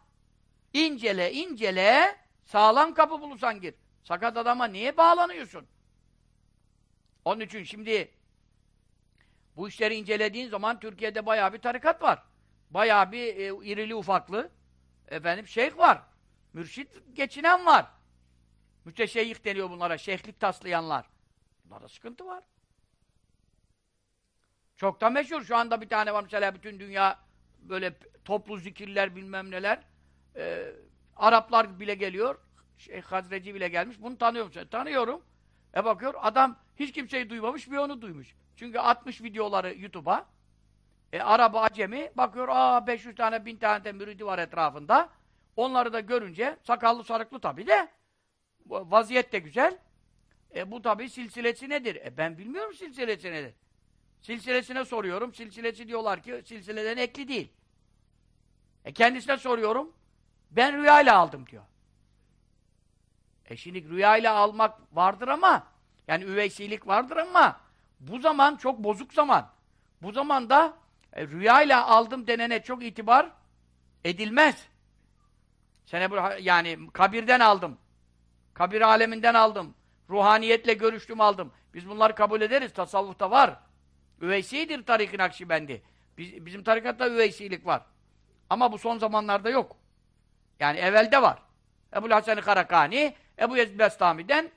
İncele, incele, sağlam kapı bulursan gir. Sakat adama niye bağlanıyorsun? Onun için şimdi bu işleri incelediğin zaman Türkiye'de bayağı bir tarikat var. Bayağı bir e, irili ufaklı efendim şeyh var. Mürşit geçinen var. Müteşeyyih deniyor bunlara. Şeyhlik taslayanlar. Bunlarda sıkıntı var. Çok da meşhur. Şu anda bir tane var mesela bütün dünya böyle toplu zikirler bilmem neler. Ee, Araplar bile geliyor. Şeyh Hazreci bile gelmiş. Bunu tanıyor musun? Tanıyorum. E bakıyor adam hiç kimseyi duymamış bir onu duymuş. Çünkü 60 videoları YouTube'a. E, Araba acemi bakıyor aa 500 tane 1000 tane de müridi var etrafında. Onları da görünce sakallı sarıklı tabii de vaziyet de güzel. E bu tabii silsilesi nedir? E ben bilmiyorum silsilesi nedir. Silsilesine soruyorum. Silsilesi diyorlar ki silsileden ekli değil. E kendisine soruyorum. Ben rüyayla aldım diyor. E şimdi rüyayla almak vardır ama yani üveysilik vardır ama bu zaman çok bozuk zaman. Bu zamanda e, rüyayla aldım denene çok itibar edilmez. Sene bu yani kabirden aldım. Kabir aleminden aldım. Ruhaniyetle görüştüm aldım. Biz bunları kabul ederiz. Tasavvufta var. Üveysidir tarik-i Nakşibendi. Biz, bizim tarikatta üveysilik var. Ama bu son zamanlarda yok. Yani evvelde var. Ebu Hasan-ı Karakani, Ebu Yezid Bestami'den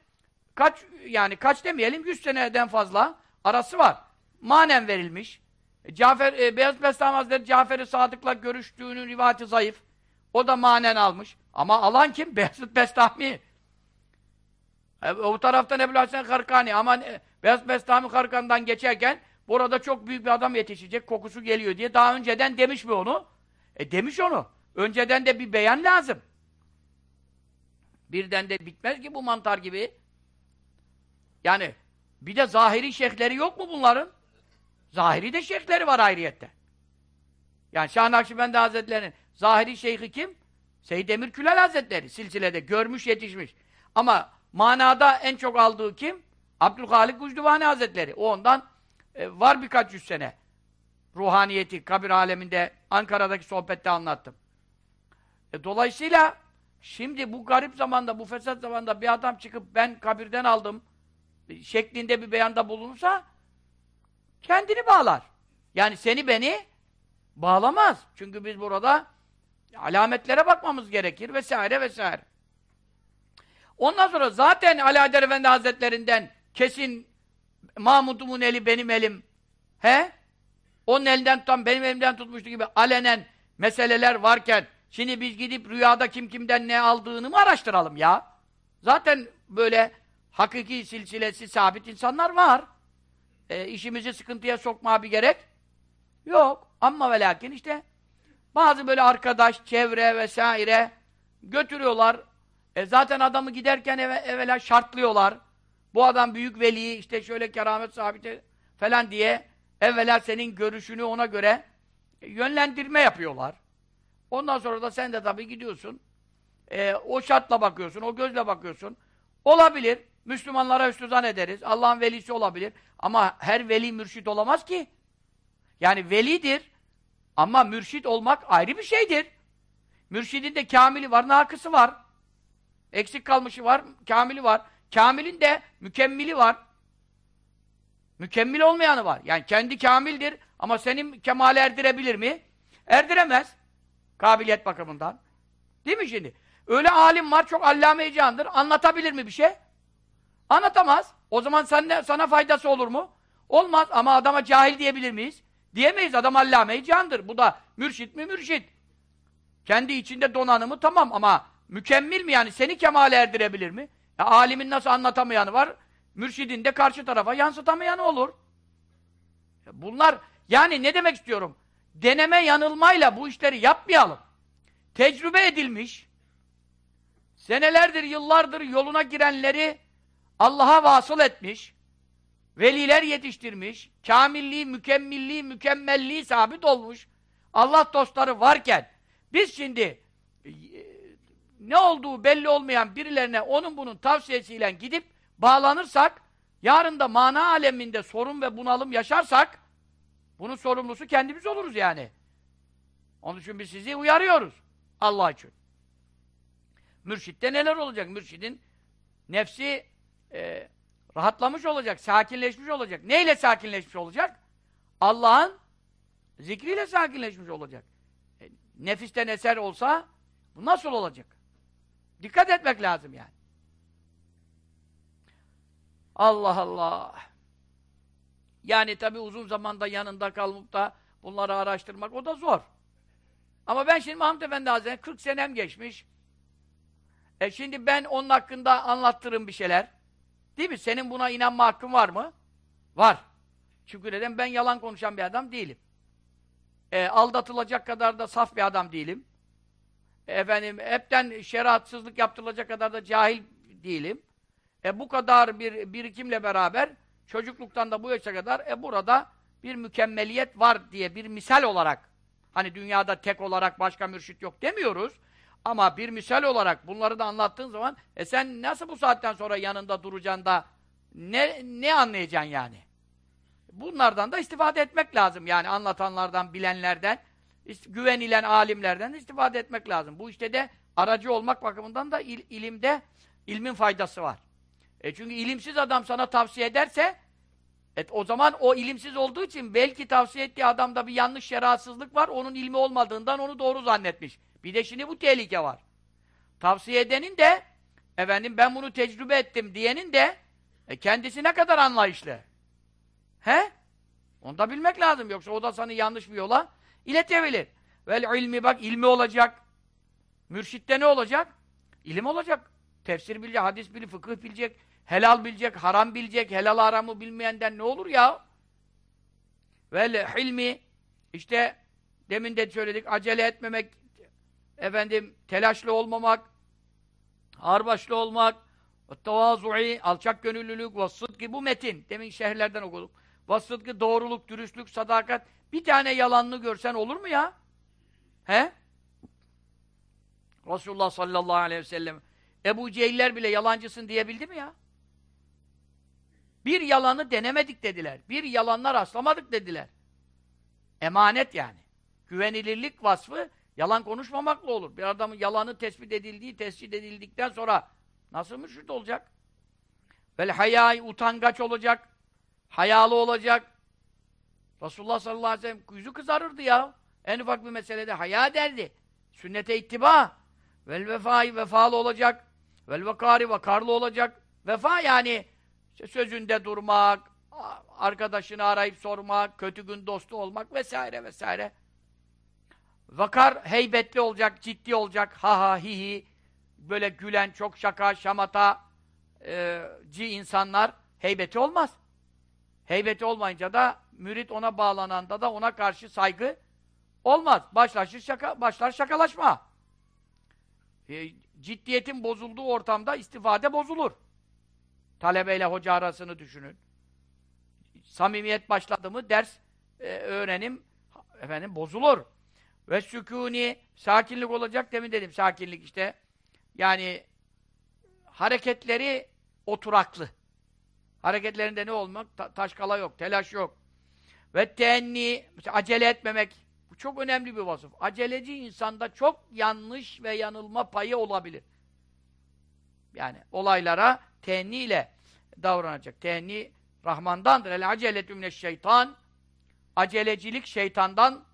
kaç yani kaç demeyelim 100 seneden fazla arası var. Manen verilmiş. Cafer e, Beyaz Bestami Hazretleri Cafer-i Sadık'la görüştüğünün rivayeti zayıf. O da manen almış. Ama alan kim? Beyazıt Bestami. E, o taraftan Ebu Hasan Karkani ama e, Beyaz Bestami Karkan'dan geçerken burada çok büyük bir adam yetişecek, kokusu geliyor diye daha önceden demiş mi onu? E demiş onu. Önceden de bir beyan lazım. Birden de bitmez ki bu mantar gibi. Yani bir de zahiri şeyhleri yok mu bunların? Zahiri de şeyhleri var ayrıyette. Yani Şah Nakşibendi Hazretleri'nin zahiri şeyhi kim? Seyyid Emir Külal Hazretleri silsilede görmüş yetişmiş. Ama manada en çok aldığı kim? Abdülhalik Gucduvani Hazretleri. O ondan e, var birkaç yüz sene. Ruhaniyeti kabir aleminde Ankara'daki sohbette anlattım. E, dolayısıyla şimdi bu garip zamanda, bu fesat zamanda bir adam çıkıp ben kabirden aldım e, şeklinde bir beyanda bulunursa kendini bağlar. Yani seni beni bağlamaz. Çünkü biz burada alametlere bakmamız gerekir vesaire vesaire. Ondan sonra zaten Ali Haydar Efendi Hazretlerinden kesin Mahmud'umun eli benim elim he? Onun elinden tutan benim elimden tutmuştu gibi alenen meseleler varken şimdi biz gidip rüyada kim kimden ne aldığını mı araştıralım ya? Zaten böyle hakiki silsilesi sabit insanlar var. E, işimizi sıkıntıya sokmaya bir gerek yok. Ama ve lakin işte bazı böyle arkadaş, çevre vesaire götürüyorlar. E zaten adamı giderken eve, evvela şartlıyorlar. Bu adam büyük veli, işte şöyle keramet sabiti falan diye evvela senin görüşünü ona göre yönlendirme yapıyorlar. Ondan sonra da sen de tabii gidiyorsun. E, o şartla bakıyorsun, o gözle bakıyorsun. Olabilir. Müslümanlara hüsnüzan ederiz. Allah'ın velisi olabilir. Ama her veli mürşit olamaz ki. Yani velidir. Ama mürşit olmak ayrı bir şeydir. Mürşidin de kamili var, nakısı var. Eksik kalmışı var, kamili var. Kamilin de mükemmili var. Mükemmel olmayanı var. Yani kendi kamildir ama senin kemale erdirebilir mi? Erdiremez. Kabiliyet bakımından. Değil mi şimdi? Öyle alim var, çok allame candır. Anlatabilir mi bir şey? Anlatamaz. O zaman sana, sana faydası olur mu? Olmaz. Ama adama cahil diyebilir miyiz? Diyemeyiz. Adam allame candır. Bu da mürşit mi mürşit. Kendi içinde donanımı tamam ama mükemmel mi yani? Seni kemale erdirebilir mi? Ya, alimin nasıl anlatamayanı var? Mürşidin de karşı tarafa yansıtamayanı olur. Bunlar yani ne demek istiyorum? Deneme yanılmayla bu işleri yapmayalım. Tecrübe edilmiş, senelerdir, yıllardır yoluna girenleri Allah'a vasıl etmiş, veliler yetiştirmiş, kamilliği, mükemmilliği, mükemmelliği sabit olmuş, Allah dostları varken, biz şimdi e, ne olduğu belli olmayan birilerine onun bunun tavsiyesiyle gidip bağlanırsak, yarın da mana aleminde sorun ve bunalım yaşarsak, bunun sorumlusu kendimiz oluruz yani. Onun için biz sizi uyarıyoruz. Allah için. Mürşitte neler olacak? Mürşidin nefsi e, rahatlamış olacak, sakinleşmiş olacak. Neyle sakinleşmiş olacak? Allah'ın zikriyle sakinleşmiş olacak. E, nefisten eser olsa bu nasıl olacak? Dikkat etmek lazım yani. Allah Allah. Yani tabi uzun zamanda yanında kalıp da bunları araştırmak o da zor. Ama ben şimdi Mahmud Efendi Hazretleri 40 senem geçmiş. E şimdi ben onun hakkında anlattırım bir şeyler. Değil mi? Senin buna inanma hakkın var mı? Var. Çünkü neden? Ben yalan konuşan bir adam değilim. E, aldatılacak kadar da saf bir adam değilim. Efendim, hepten şeriatsızlık yaptırılacak kadar da cahil değilim. E, bu kadar bir birikimle beraber çocukluktan da bu yaşa kadar e, burada bir mükemmeliyet var diye bir misal olarak hani dünyada tek olarak başka mürşit yok demiyoruz. Ama bir misal olarak bunları da anlattığın zaman e sen nasıl bu saatten sonra yanında duracaksın da ne, ne anlayacaksın yani? Bunlardan da istifade etmek lazım. Yani anlatanlardan, bilenlerden, güvenilen alimlerden istifade etmek lazım. Bu işte de aracı olmak bakımından da il, ilimde ilmin faydası var. E çünkü ilimsiz adam sana tavsiye ederse et o zaman o ilimsiz olduğu için belki tavsiye ettiği adamda bir yanlış şeratsızlık var. Onun ilmi olmadığından onu doğru zannetmiş. Bir de şimdi bu tehlike var. Tavsiye edenin de efendim ben bunu tecrübe ettim diyenin de e, kendisi ne kadar anlayışlı. He? Onu da bilmek lazım. Yoksa o da sana yanlış bir yola iletebilir. Vel ilmi bak ilmi olacak. Mürşitte ne olacak? İlim olacak. Tefsir bilecek, hadis bilecek, fıkıh bilecek, helal bilecek, haram bilecek, helal haramı bilmeyenden ne olur ya? Vel hilmi işte demin de söyledik acele etmemek efendim telaşlı olmamak harbaşlı olmak tevazu'i alçak gönüllülük ve sıdkı bu metin demin şehirlerden okuduk ve sıdkı doğruluk, dürüstlük, sadakat bir tane yalanını görsen olur mu ya? He? Resulullah sallallahu aleyhi ve sellem Ebu Cehiller bile yalancısın diyebildi mi ya? Bir yalanı denemedik dediler. Bir yalanlar rastlamadık dediler. Emanet yani. Güvenilirlik vasfı yalan konuşmamakla olur. Bir adamın yalanı tespit edildiği, tescil edildikten sonra nasıl mürşit olacak? Vel hayai utangaç olacak. Hayalı olacak. Resulullah sallallahu aleyhi ve sellem yüzü kızarırdı ya. En ufak bir meselede haya derdi. Sünnete ittiba. Vel vefai vefalı olacak. Vel vakari vakarlı olacak. Vefa yani işte sözünde durmak, arkadaşını arayıp sormak, kötü gün dostu olmak vesaire vesaire. Vakar heybetli olacak, ciddi olacak, ha ha hi hi, böyle gülen, çok şaka, şamata e, ci insanlar heybeti olmaz. Heybeti olmayınca da mürit ona bağlananda da ona karşı saygı olmaz. Başlar şaka, başlar şakalaşma. E, ciddiyetin bozulduğu ortamda istifade bozulur. Talebeyle hoca arasını düşünün. Samimiyet başladı mı ders, e, öğrenim efendim bozulur. Ve sükûni sakinlik olacak demin dedim sakinlik işte. Yani hareketleri oturaklı. Hareketlerinde ne olmak? Ta taşkala yok, telaş yok. Ve teenni acele etmemek. Bu çok önemli bir vasıf. Aceleci insanda çok yanlış ve yanılma payı olabilir. Yani olaylara teenni ile davranacak. Teenni Rahman'dandır. El aceletü şeytan. Acelecilik şeytandan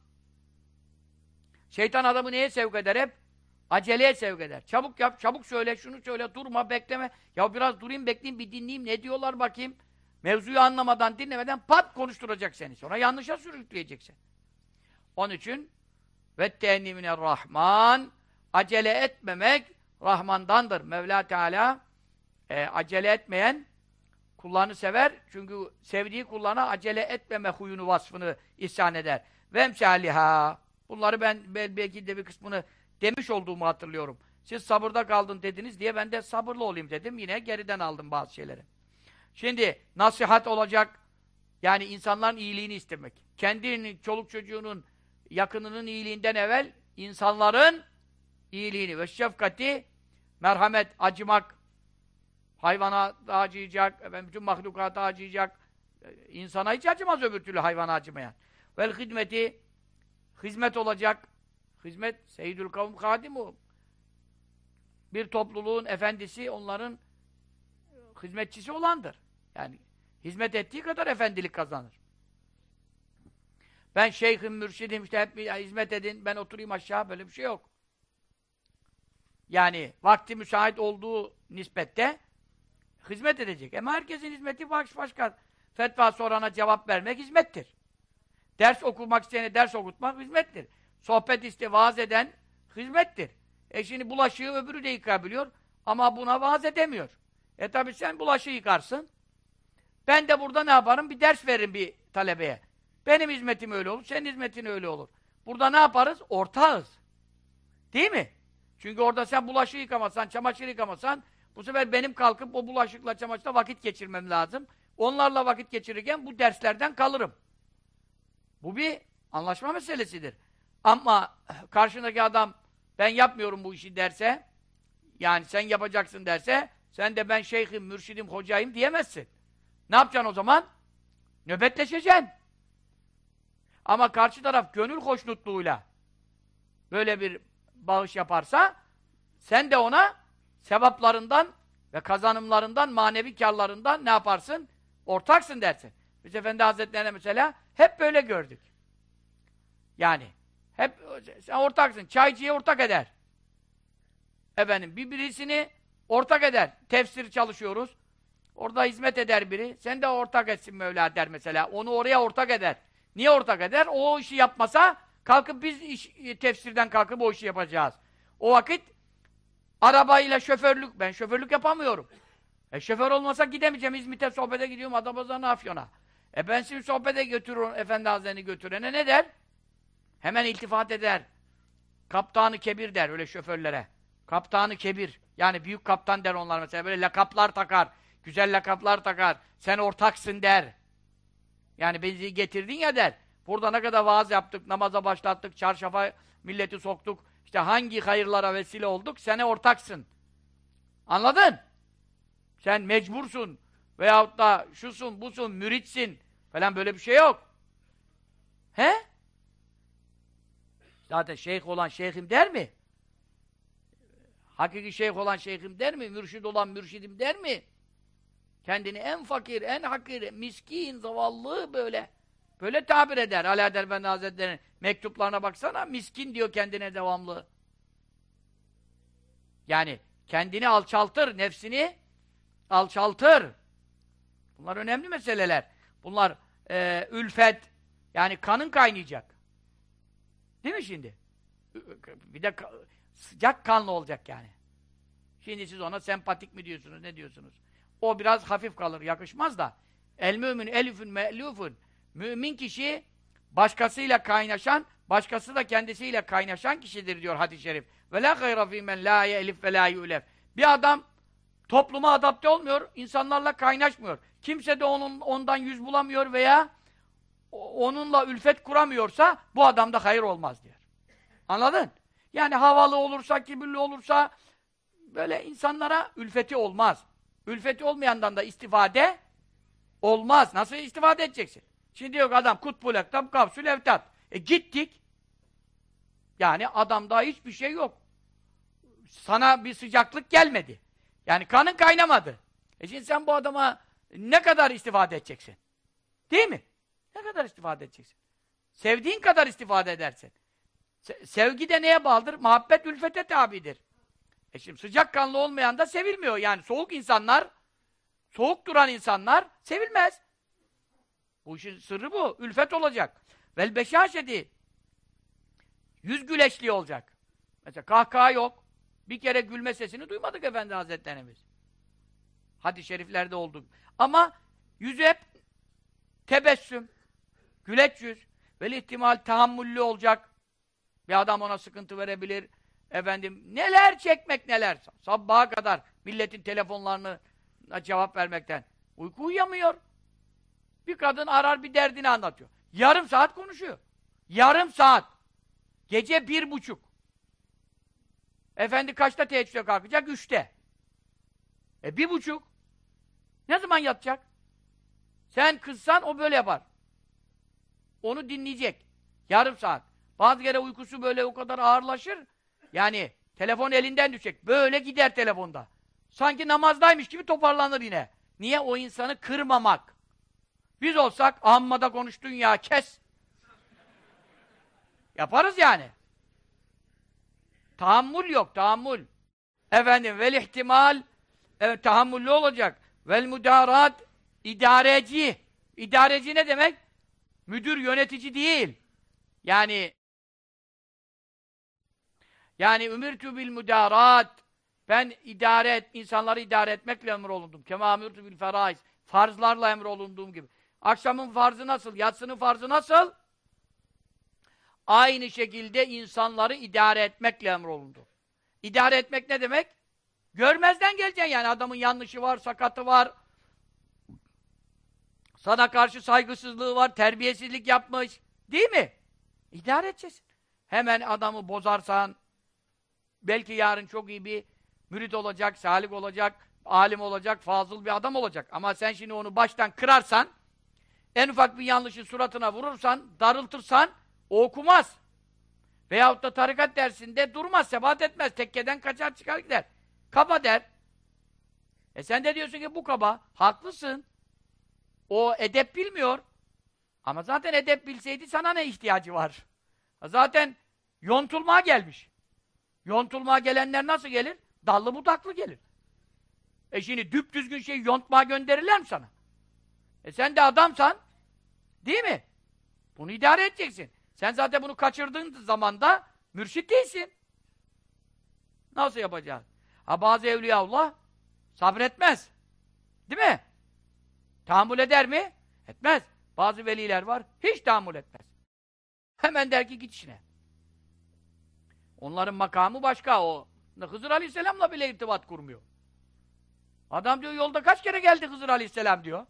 Şeytan adamı neye sevk eder hep? Aceleye sevk eder. Çabuk yap, çabuk söyle, şunu söyle, durma, bekleme. Ya biraz durayım, bekleyeyim, bir dinleyeyim, ne diyorlar bakayım. Mevzuyu anlamadan, dinlemeden pat konuşturacak seni. Sonra yanlışa sürükleyeceksin. Onun için ve rahman acele etmemek Rahman'dandır. Mevla Teala e, acele etmeyen kullarını sever. Çünkü sevdiği kullarına acele etmeme huyunu, vasfını ihsan eder. Vemsaliha. Bunları ben belki de bir kısmını demiş olduğumu hatırlıyorum. Siz sabırda kaldın dediniz diye ben de sabırlı olayım dedim. Yine geriden aldım bazı şeyleri. Şimdi nasihat olacak. Yani insanların iyiliğini istemek. Kendinin, çoluk çocuğunun, yakınının iyiliğinden evvel insanların iyiliğini ve şefkati, merhamet, acımak, hayvana da acıyacak, efendim, bütün mahlukata acıyacak, insana hiç acımaz öbür türlü hayvana acımayan. Vel hizmeti, hizmet olacak, hizmet, seyyidül kavm kadimu, bir topluluğun efendisi, onların hizmetçisi olandır. Yani hizmet ettiği kadar efendilik kazanır. Ben şeyhim, mürşidim, işte hep hizmet edin, ben oturayım aşağı, böyle bir şey yok. Yani vakti müsait olduğu nispette hizmet edecek. Ama herkesin hizmeti başka. Fetva sorana cevap vermek hizmettir. Ders okumak isteyene ders okutmak hizmettir. Sohbet iste, vaaz eden hizmettir. E şimdi bulaşığı öbürü de yıkabiliyor ama buna vaaz edemiyor. E tabi sen bulaşığı yıkarsın. Ben de burada ne yaparım? Bir ders veririm bir talebeye. Benim hizmetim öyle olur, senin hizmetin öyle olur. Burada ne yaparız? Ortağız. Değil mi? Çünkü orada sen bulaşığı yıkamasan, çamaşır yıkamasan bu sefer benim kalkıp o bulaşıkla çamaşırla vakit geçirmem lazım. Onlarla vakit geçirirken bu derslerden kalırım. Bu bir anlaşma meselesidir. Ama karşındaki adam ben yapmıyorum bu işi derse yani sen yapacaksın derse sen de ben şeyhim, mürşidim, hocayım diyemezsin. Ne yapacaksın o zaman? Nöbetleşeceksin. Ama karşı taraf gönül hoşnutluğuyla böyle bir bağış yaparsa sen de ona sevaplarından ve kazanımlarından, manevi karlarından ne yaparsın? Ortaksın dersin. Biz Efendi Hazretlerine mesela hep böyle gördük. Yani hep sen ortaksın. Çaycıya ortak eder. Efendim bir birisini ortak eder. Tefsir çalışıyoruz. Orada hizmet eder biri. Sen de ortak etsin Mevla der mesela. Onu oraya ortak eder. Niye ortak eder? O işi yapmasa kalkıp biz iş, tefsirden kalkıp o işi yapacağız. O vakit arabayla şoförlük, ben şoförlük yapamıyorum. E şoför olmasa gidemeyeceğim. İzmit'e sohbete gidiyorum, Adapazarı'na, Afyon'a. E ben şimdi sohbete götürürüm, Efendi Hazretleri'ni götürene ne der? Hemen iltifat eder. Kaptanı kebir der öyle şoförlere. Kaptanı kebir. Yani büyük kaptan der onlar mesela. Böyle lakaplar takar. Güzel lakaplar takar. Sen ortaksın der. Yani bizi getirdin ya der. Burada ne kadar vaaz yaptık, namaza başlattık, çarşafa milleti soktuk. İşte hangi hayırlara vesile olduk? Sene ortaksın. Anladın? Sen mecbursun. Veyahut da şusun, busun, müritsin. Falan böyle bir şey yok. He? Zaten şeyh olan şeyhim der mi? Hakiki şeyh olan şeyhim der mi? Mürşid olan mürşidim der mi? Kendini en fakir, en hakir, miskin, zavallı böyle. Böyle tabir eder. Ali Efendi Hazretleri'nin mektuplarına baksana, miskin diyor kendine devamlı. Yani kendini alçaltır, nefsini alçaltır. Bunlar önemli meseleler. Bunlar e, ülfet, yani kanın kaynayacak. Değil mi şimdi? Bir de sıcak kanlı olacak yani. Şimdi siz ona sempatik mi diyorsunuz, ne diyorsunuz? O biraz hafif kalır, yakışmaz da. El mümin elifün me'lufun. Mümin kişi başkasıyla kaynaşan, başkası da kendisiyle kaynaşan kişidir diyor hadis-i şerif. Ve la gayra fî men la ye'lif ve la yu'lef. Bir adam topluma adapte olmuyor, insanlarla kaynaşmıyor. Kimse de onun ondan yüz bulamıyor veya onunla ülfet kuramıyorsa bu adamda hayır olmaz diyor. Anladın? Yani havalı olursa, kibirli olursa böyle insanlara ülfeti olmaz. Ülfeti olmayandan da istifade olmaz. Nasıl istifade edeceksin? Şimdi diyor adam kutbul ektab kapsül evtat. E gittik. Yani adamda hiçbir şey yok. Sana bir sıcaklık gelmedi. Yani kanın kaynamadı. E şimdi sen bu adama ne kadar istifade edeceksin? Değil mi? Ne kadar istifade edeceksin? Sevdiğin kadar istifade edersin. Se sevgi de neye bağlıdır? Muhabbet ülfete tabidir. E şimdi sıcakkanlı olmayan da sevilmiyor. Yani soğuk insanlar, soğuk duran insanlar sevilmez. Bu işin sırrı bu. Ülfet olacak. Vel beşaşedi. Yüz güleşli olacak. Mesela kahkaha yok. Bir kere gülme sesini duymadık Efendi Hazretlerimiz. Hadis-i şeriflerde olduk. Ama yüzü hep tebessüm, güleç yüz. Vel ihtimal tahammüllü olacak. Bir adam ona sıkıntı verebilir. Efendim neler çekmek neler. Sabaha kadar milletin telefonlarını cevap vermekten. Uyku uyuyamıyor. Bir kadın arar bir derdini anlatıyor. Yarım saat konuşuyor. Yarım saat. Gece bir buçuk. Efendi kaçta teheccüde kalkacak? Üçte. E bir buçuk. Ne zaman yatacak? Sen kızsan o böyle yapar. Onu dinleyecek. Yarım saat. Bazı kere uykusu böyle o kadar ağırlaşır. Yani telefon elinden düşecek. Böyle gider telefonda. Sanki namazdaymış gibi toparlanır yine. Niye? O insanı kırmamak. Biz olsak ammada konuştun ya kes. Yaparız yani. Tahammül yok, tahammül. Efendim, vel ihtimal, evet tahammüllü olacak. Vel müdarat, idareci. İdareci ne demek? Müdür, yönetici değil. Yani yani ümirtü bil müdarat ben idare et, insanları idare etmekle emrolundum. Kema ümirtü bil feraiz. Farzlarla emrolunduğum gibi. Akşamın farzı nasıl? Yatsının farzı nasıl? Aynı şekilde insanları idare etmekle emrolundu. İdare etmek ne demek? Görmezden geleceksin yani. Adamın yanlışı var, sakatı var. Sana karşı saygısızlığı var, terbiyesizlik yapmış. Değil mi? İdare edeceksin. Hemen adamı bozarsan, belki yarın çok iyi bir mürit olacak, salik olacak, alim olacak, fazıl bir adam olacak. Ama sen şimdi onu baştan kırarsan, en ufak bir yanlışı suratına vurursan, darıltırsan, o okumaz. Veyahut da tarikat dersinde durmaz, sebat etmez, tekkeden kaçar çıkar gider. Kaba der. E sen de diyorsun ki bu kaba. Haklısın. O edep bilmiyor. Ama zaten edep bilseydi sana ne ihtiyacı var? Zaten yontulmaya gelmiş. Yontulmaya gelenler nasıl gelir? Dallı budaklı gelir. E şimdi düp düzgün şey yontmaya gönderirler mi sana? E sen de adamsan, değil mi? Bunu idare edeceksin. Sen zaten bunu kaçırdığın zaman da mürşit değilsin. Nasıl yapacağız? Ha bazı evliyaullah sabretmez. Değil mi? Tahammül eder mi? Etmez. Bazı veliler var, hiç tahammül etmez. Hemen der ki git işine. Onların makamı başka o. Hızır Aleyhisselam'la bile irtibat kurmuyor. Adam diyor yolda kaç kere geldi Hızır Aleyhisselam diyor.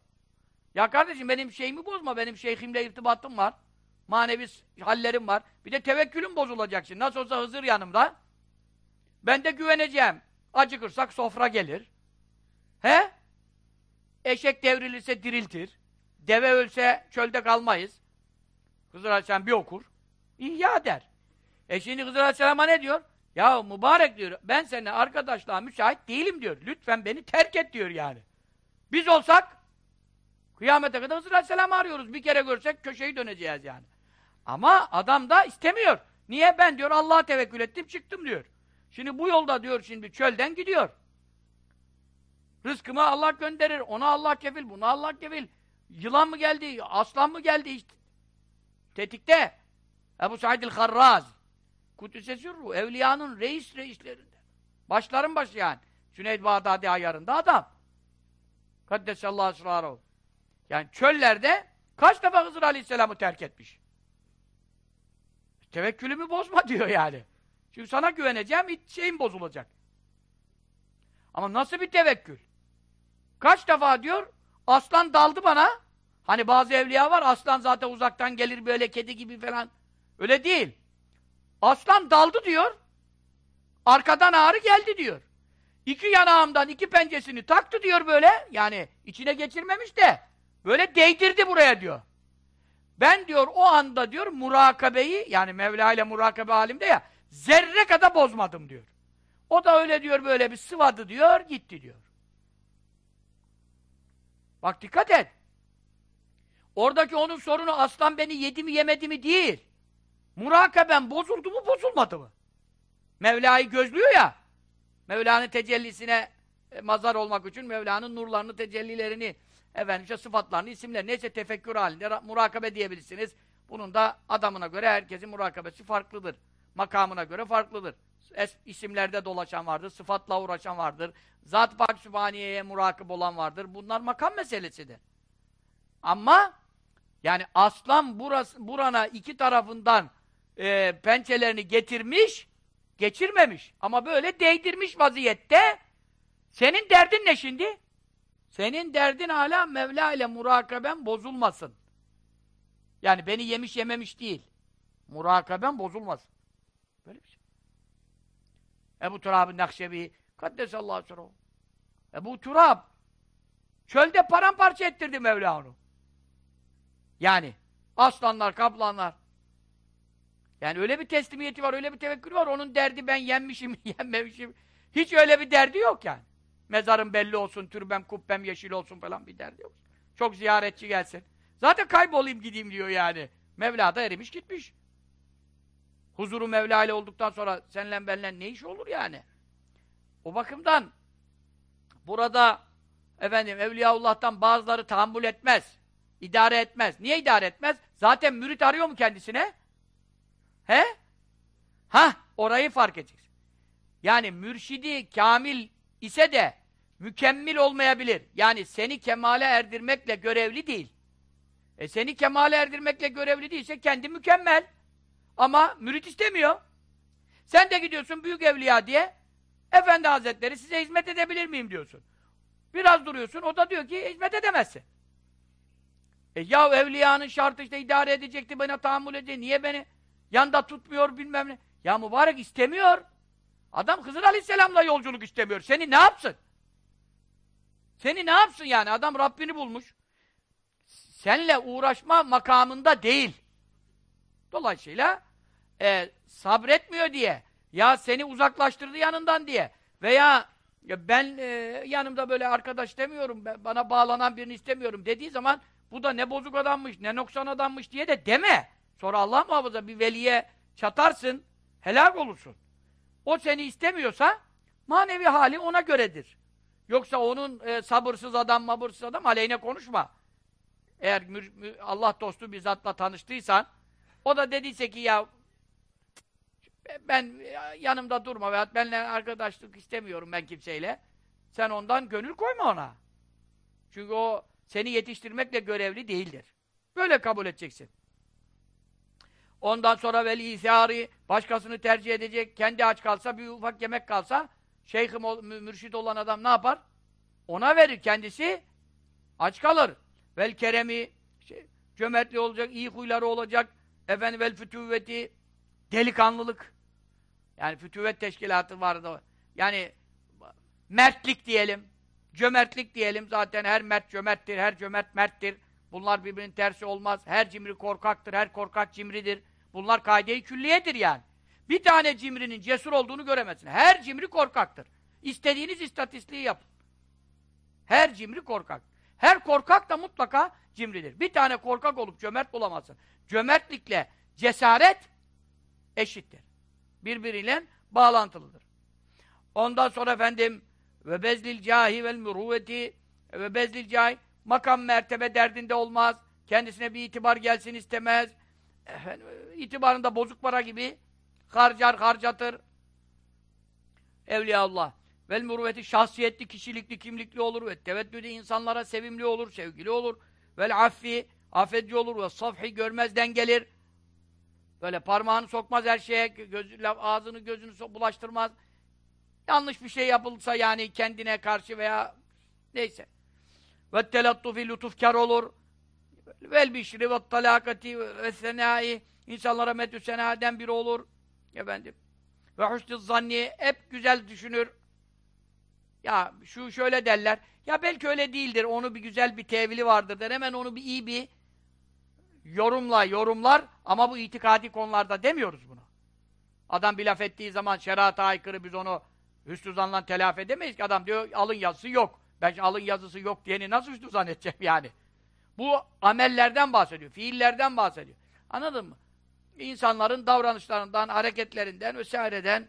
Ya kardeşim benim şeyimi bozma, benim şeyhimle irtibatım var. Manevi hallerim var. Bir de tevekkülüm bozulacak. Nasıl olsa Hızır yanımda. Ben de güveneceğim. Acıkırsak sofra gelir. He? Eşek devrilirse diriltir. Deve ölse çölde kalmayız. Hızır Aleyhisselam bir okur. İhya der. E şimdi Hızır Aleyhisselam'a ne diyor? Ya mübarek diyor, ben seninle arkadaşlığa müsait değilim diyor. Lütfen beni terk et diyor yani. Biz olsak, kıyamete kadar Hızır Aleyhisselam'ı arıyoruz. Bir kere görsek köşeyi döneceğiz yani. Ama adam da istemiyor. Niye? Ben diyor Allah'a tevekkül ettim, çıktım diyor. Şimdi bu yolda diyor şimdi çölden gidiyor. Rızkımı Allah gönderir, ona Allah kefil, buna Allah kefil. Yılan mı geldi, aslan mı geldi. Tetikte. Ebu Said el-Harraz. Kudüs'e sürru. Evliyanın reis reislerinden. Başların başı yani. Cüneyd Bağdadi ayarında adam. Kaddesallahu esrarı. Yani çöllerde kaç defa Hızır Aleyhisselam'ı terk etmiş. Tevekkülümü bozma diyor yani. Çünkü sana güveneceğim, şeyim bozulacak. Ama nasıl bir tevekkül? Kaç defa diyor, aslan daldı bana. Hani bazı evliya var, aslan zaten uzaktan gelir böyle kedi gibi falan. Öyle değil. Aslan daldı diyor. Arkadan ağrı geldi diyor. İki yanağımdan iki pencesini taktı diyor böyle. Yani içine geçirmemiş de böyle değdirdi buraya diyor. Ben diyor o anda diyor murakabeyi yani Mevla ile murakabe halimde ya zerre kadar bozmadım diyor. O da öyle diyor böyle bir sıvadı diyor gitti diyor. Bak dikkat et. Oradaki onun sorunu aslan beni yedi mi yemedi mi değil. Murakaben bozuldu mu bozulmadı mı? Mevla'yı gözlüyor ya. Mevla'nın tecellisine e, mazar olmak için Mevla'nın nurlarını, tecellilerini, efendim işte sıfatlarını, isimlerini neyse tefekkür halinde murakabe diyebilirsiniz. Bunun da adamına göre herkesin murakabesi farklıdır. Makamına göre farklıdır. Es isimlerde dolaşan vardır, sıfatla uğraşan vardır. Zat-ı Pak Sübhaniye'ye murakip olan vardır. Bunlar makam meselesidir. Ama yani aslan burası, burana iki tarafından e, pençelerini getirmiş, geçirmemiş. Ama böyle değdirmiş vaziyette senin derdin ne şimdi? Senin derdin hala Mevla ile murakaben bozulmasın. Yani beni yemiş yememiş değil. Murakaben bozulmasın. Böyle bir şey. Ebu Turab-ı Nakşebi Kaddesallahu aleyhi Ebu Turab çölde paramparça ettirdi Mevla onu. Yani aslanlar, kaplanlar. Yani öyle bir teslimiyeti var, öyle bir tevekkül var. Onun derdi ben yenmişim, yenmemişim. Hiç öyle bir derdi yok yani. Mezarım belli olsun, türbem, kubbem yeşil olsun falan bir derdi yok. Çok ziyaretçi gelsin. Zaten kaybolayım gideyim diyor yani. Mevla da erimiş gitmiş. Huzuru Mevla ile olduktan sonra senle benle ne iş olur yani? O bakımdan burada efendim Evliyaullah'tan bazıları tahammül etmez. idare etmez. Niye idare etmez? Zaten mürit arıyor mu kendisine? He? Ha, orayı fark edeceksin. Yani mürşidi kamil ise de mükemmel olmayabilir. Yani seni kemale erdirmekle görevli değil. E seni kemale erdirmekle görevli değilse kendi mükemmel. Ama mürit istemiyor. Sen de gidiyorsun büyük evliya diye Efendi Hazretleri size hizmet edebilir miyim diyorsun. Biraz duruyorsun, o da diyor ki hizmet edemezsin. E ya evliyanın şartı işte idare edecekti, bana tahammül edecekti, niye beni yanda tutmuyor bilmem ne. Ya mübarek istemiyor. Adam Hızır Aleyhisselam'la yolculuk istemiyor. Seni ne yapsın? Seni ne yapsın yani? Adam Rabbini bulmuş. Senle uğraşma makamında değil. Dolayısıyla e, sabretmiyor diye ya seni uzaklaştırdı yanından diye veya ya ben e, yanımda böyle arkadaş demiyorum, ben, bana bağlanan birini istemiyorum dediği zaman bu da ne bozuk adammış, ne noksan adammış diye de deme. Sonra Allah muhafaza bir veliye çatarsın, helak olursun. O seni istemiyorsa manevi hali ona göredir. Yoksa onun e, sabırsız adam, mabırsız adam aleyhine konuşma. Eğer Allah dostu bir zatla tanıştıysan o da dediyse ki ya ben yanımda durma veyahut benimle arkadaşlık istemiyorum ben kimseyle. Sen ondan gönül koyma ona. Çünkü o seni yetiştirmekle görevli değildir. Böyle kabul edeceksin. Ondan sonra veli isari başkasını tercih edecek. Kendi aç kalsa, bir ufak yemek kalsa şeyhim, mürşid olan adam ne yapar? Ona verir. Kendisi aç kalır. Vel keremi şey, cömertli olacak, iyi huyları olacak. Efendim vel fütüvveti delikanlılık. Yani fütüvvet teşkilatı vardı. Yani mertlik diyelim. Cömertlik diyelim. Zaten her mert cömerttir, her cömert merttir. Bunlar birbirinin tersi olmaz. Her cimri korkaktır, her korkak cimridir. Bunlar kaide-i külliyedir yani. Bir tane cimrinin cesur olduğunu göremezsin. Her cimri korkaktır. İstediğiniz istatistiği yapın. Her cimri korkak. Her korkak da mutlaka cimridir. Bir tane korkak olup cömert bulamazsın. Cömertlikle cesaret eşittir. Birbiriyle bağlantılıdır. Ondan sonra efendim ve bezlil cahi vel muruvveti ve bezlil cahi makam mertebe derdinde olmaz. Kendisine bir itibar gelsin istemez. Efendim, itibarında bozuk para gibi harcar harcatır. Evliyaullah. Vel muruvveti şahsiyetli, kişilikli, kimlikli olur ve teveddüdü insanlara sevimli olur, sevgili olur. Vel affi, affedici olur ve safhi görmezden gelir. Böyle parmağını sokmaz her şeye, göz, ağzını gözünü bulaştırmaz. Yanlış bir şey yapılsa yani kendine karşı veya neyse. Ve telattufi lütufkar olur. Vel bişri ve talakati ve senai insanlara medü senaden biri olur. Efendim. Ve husnü zanni hep güzel düşünür. Ya şu şöyle derler. Ya belki öyle değildir. Onu bir güzel bir tevili vardır der. Hemen onu bir iyi bir yorumla yorumlar ama bu itikadi konularda demiyoruz bunu. Adam bir laf ettiği zaman şerata aykırı biz onu hüsnü zanla telafi edemeyiz ki. Adam diyor alın yazısı yok. Ben alın yazısı yok diyeni nasıl hüsnü zannedeceğim yani? Bu amellerden bahsediyor, fiillerden bahsediyor. Anladın mı? insanların davranışlarından, hareketlerinden vesaireden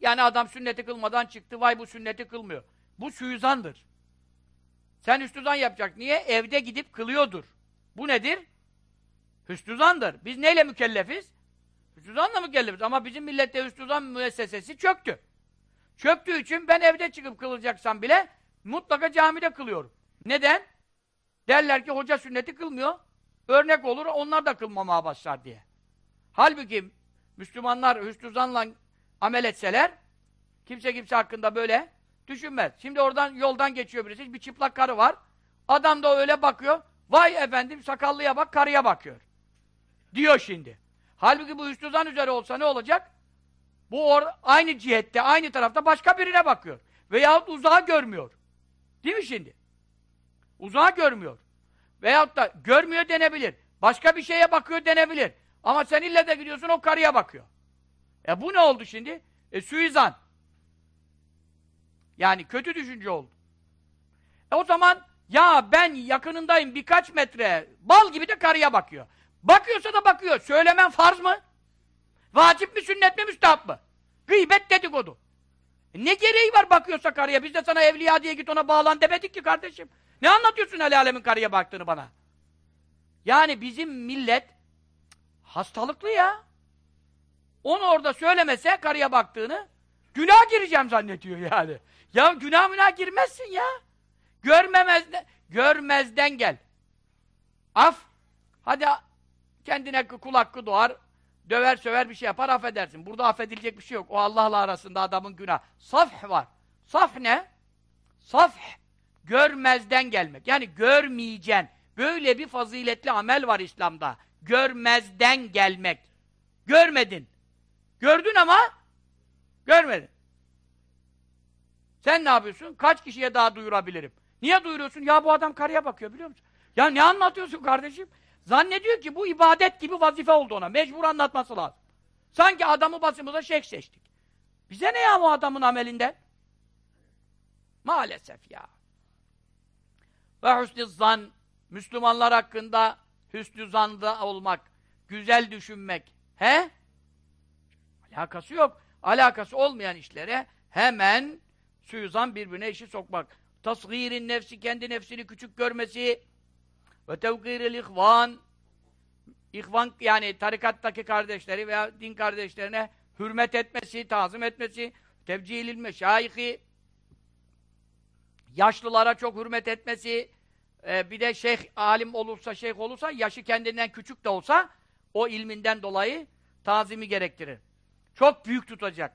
yani adam sünneti kılmadan çıktı, vay bu sünneti kılmıyor. Bu suizandır. Sen hüsnüzan yapacak. Niye? Evde gidip kılıyordur. Bu nedir? Hüsnüzandır. Biz neyle mükellefiz? Hüsnüzanla mükellefiz. Ama bizim millette hüsnüzan müessesesi çöktü. Çöktüğü için ben evde çıkıp kılacaksam bile mutlaka camide kılıyorum. Neden? Derler ki hoca sünneti kılmıyor. Örnek olur, onlar da kılmamaya başlar diye. Halbuki Müslümanlar hüsnüzanla amel etseler kimse kimse hakkında böyle düşünmez. Şimdi oradan yoldan geçiyor birisi, bir çıplak karı var. Adam da öyle bakıyor. Vay efendim sakallıya bak, karıya bakıyor. Diyor şimdi. Halbuki bu hüsnüzan üzere olsa ne olacak? Bu or aynı cihette, aynı tarafta başka birine bakıyor. Veyahut uzağa görmüyor. Değil mi şimdi? Uzağa görmüyor. Veyahut da görmüyor denebilir. Başka bir şeye bakıyor denebilir. Ama sen ille de gidiyorsun o karıya bakıyor. E bu ne oldu şimdi? E suizan. Yani kötü düşünce oldu. E o zaman ya ben yakınındayım birkaç metre bal gibi de karıya bakıyor. Bakıyorsa da bakıyor. Söylemen farz mı? Vacip mi, sünnet mi, müstahap mı? Gıybet dedikodu. E ne gereği var bakıyorsa karıya? Biz de sana evliya diye git ona bağlan demedik ki kardeşim. Ne anlatıyorsun el alemin karıya baktığını bana? Yani bizim millet hastalıklı ya. Onu orada söylemese karıya baktığını günah gireceğim zannediyor yani. Ya günah münah girmezsin ya. Görmemezden, görmezden gel. Af. Hadi kendine kul hakkı doğar, döver söver bir şey yapar affedersin. Burada affedilecek bir şey yok. O Allah'la arasında adamın günah. Safh var. Saf ne? Safh. Görmezden gelmek. Yani görmeyeceksin. Böyle bir faziletli amel var İslam'da. Görmezden gelmek. Görmedin. Gördün ama görmedin. Sen ne yapıyorsun? Kaç kişiye daha duyurabilirim? Niye duyuruyorsun? Ya bu adam karıya bakıyor biliyor musun? Ya ne anlatıyorsun kardeşim? Zannediyor ki bu ibadet gibi vazife oldu ona. Mecbur anlatması lazım. Sanki adamı basımıza şeyh seçtik. Bize ne ya bu adamın amelinden? Maalesef ya. Ve hüsnü zan, Müslümanlar hakkında hüsnü zanda olmak, güzel düşünmek. He? Alakası yok. Alakası olmayan işlere hemen suizan birbirine işi sokmak. Tasgirin nefsi, kendi nefsini küçük görmesi ve tevkiril ihvan ihvan yani tarikattaki kardeşleri veya din kardeşlerine hürmet etmesi, tazım etmesi, tevcihilil meşayihi yaşlılara çok hürmet etmesi, e, bir de şeyh alim olursa, şeyh olursa, yaşı kendinden küçük de olsa o ilminden dolayı tazimi gerektirir. Çok büyük tutacak.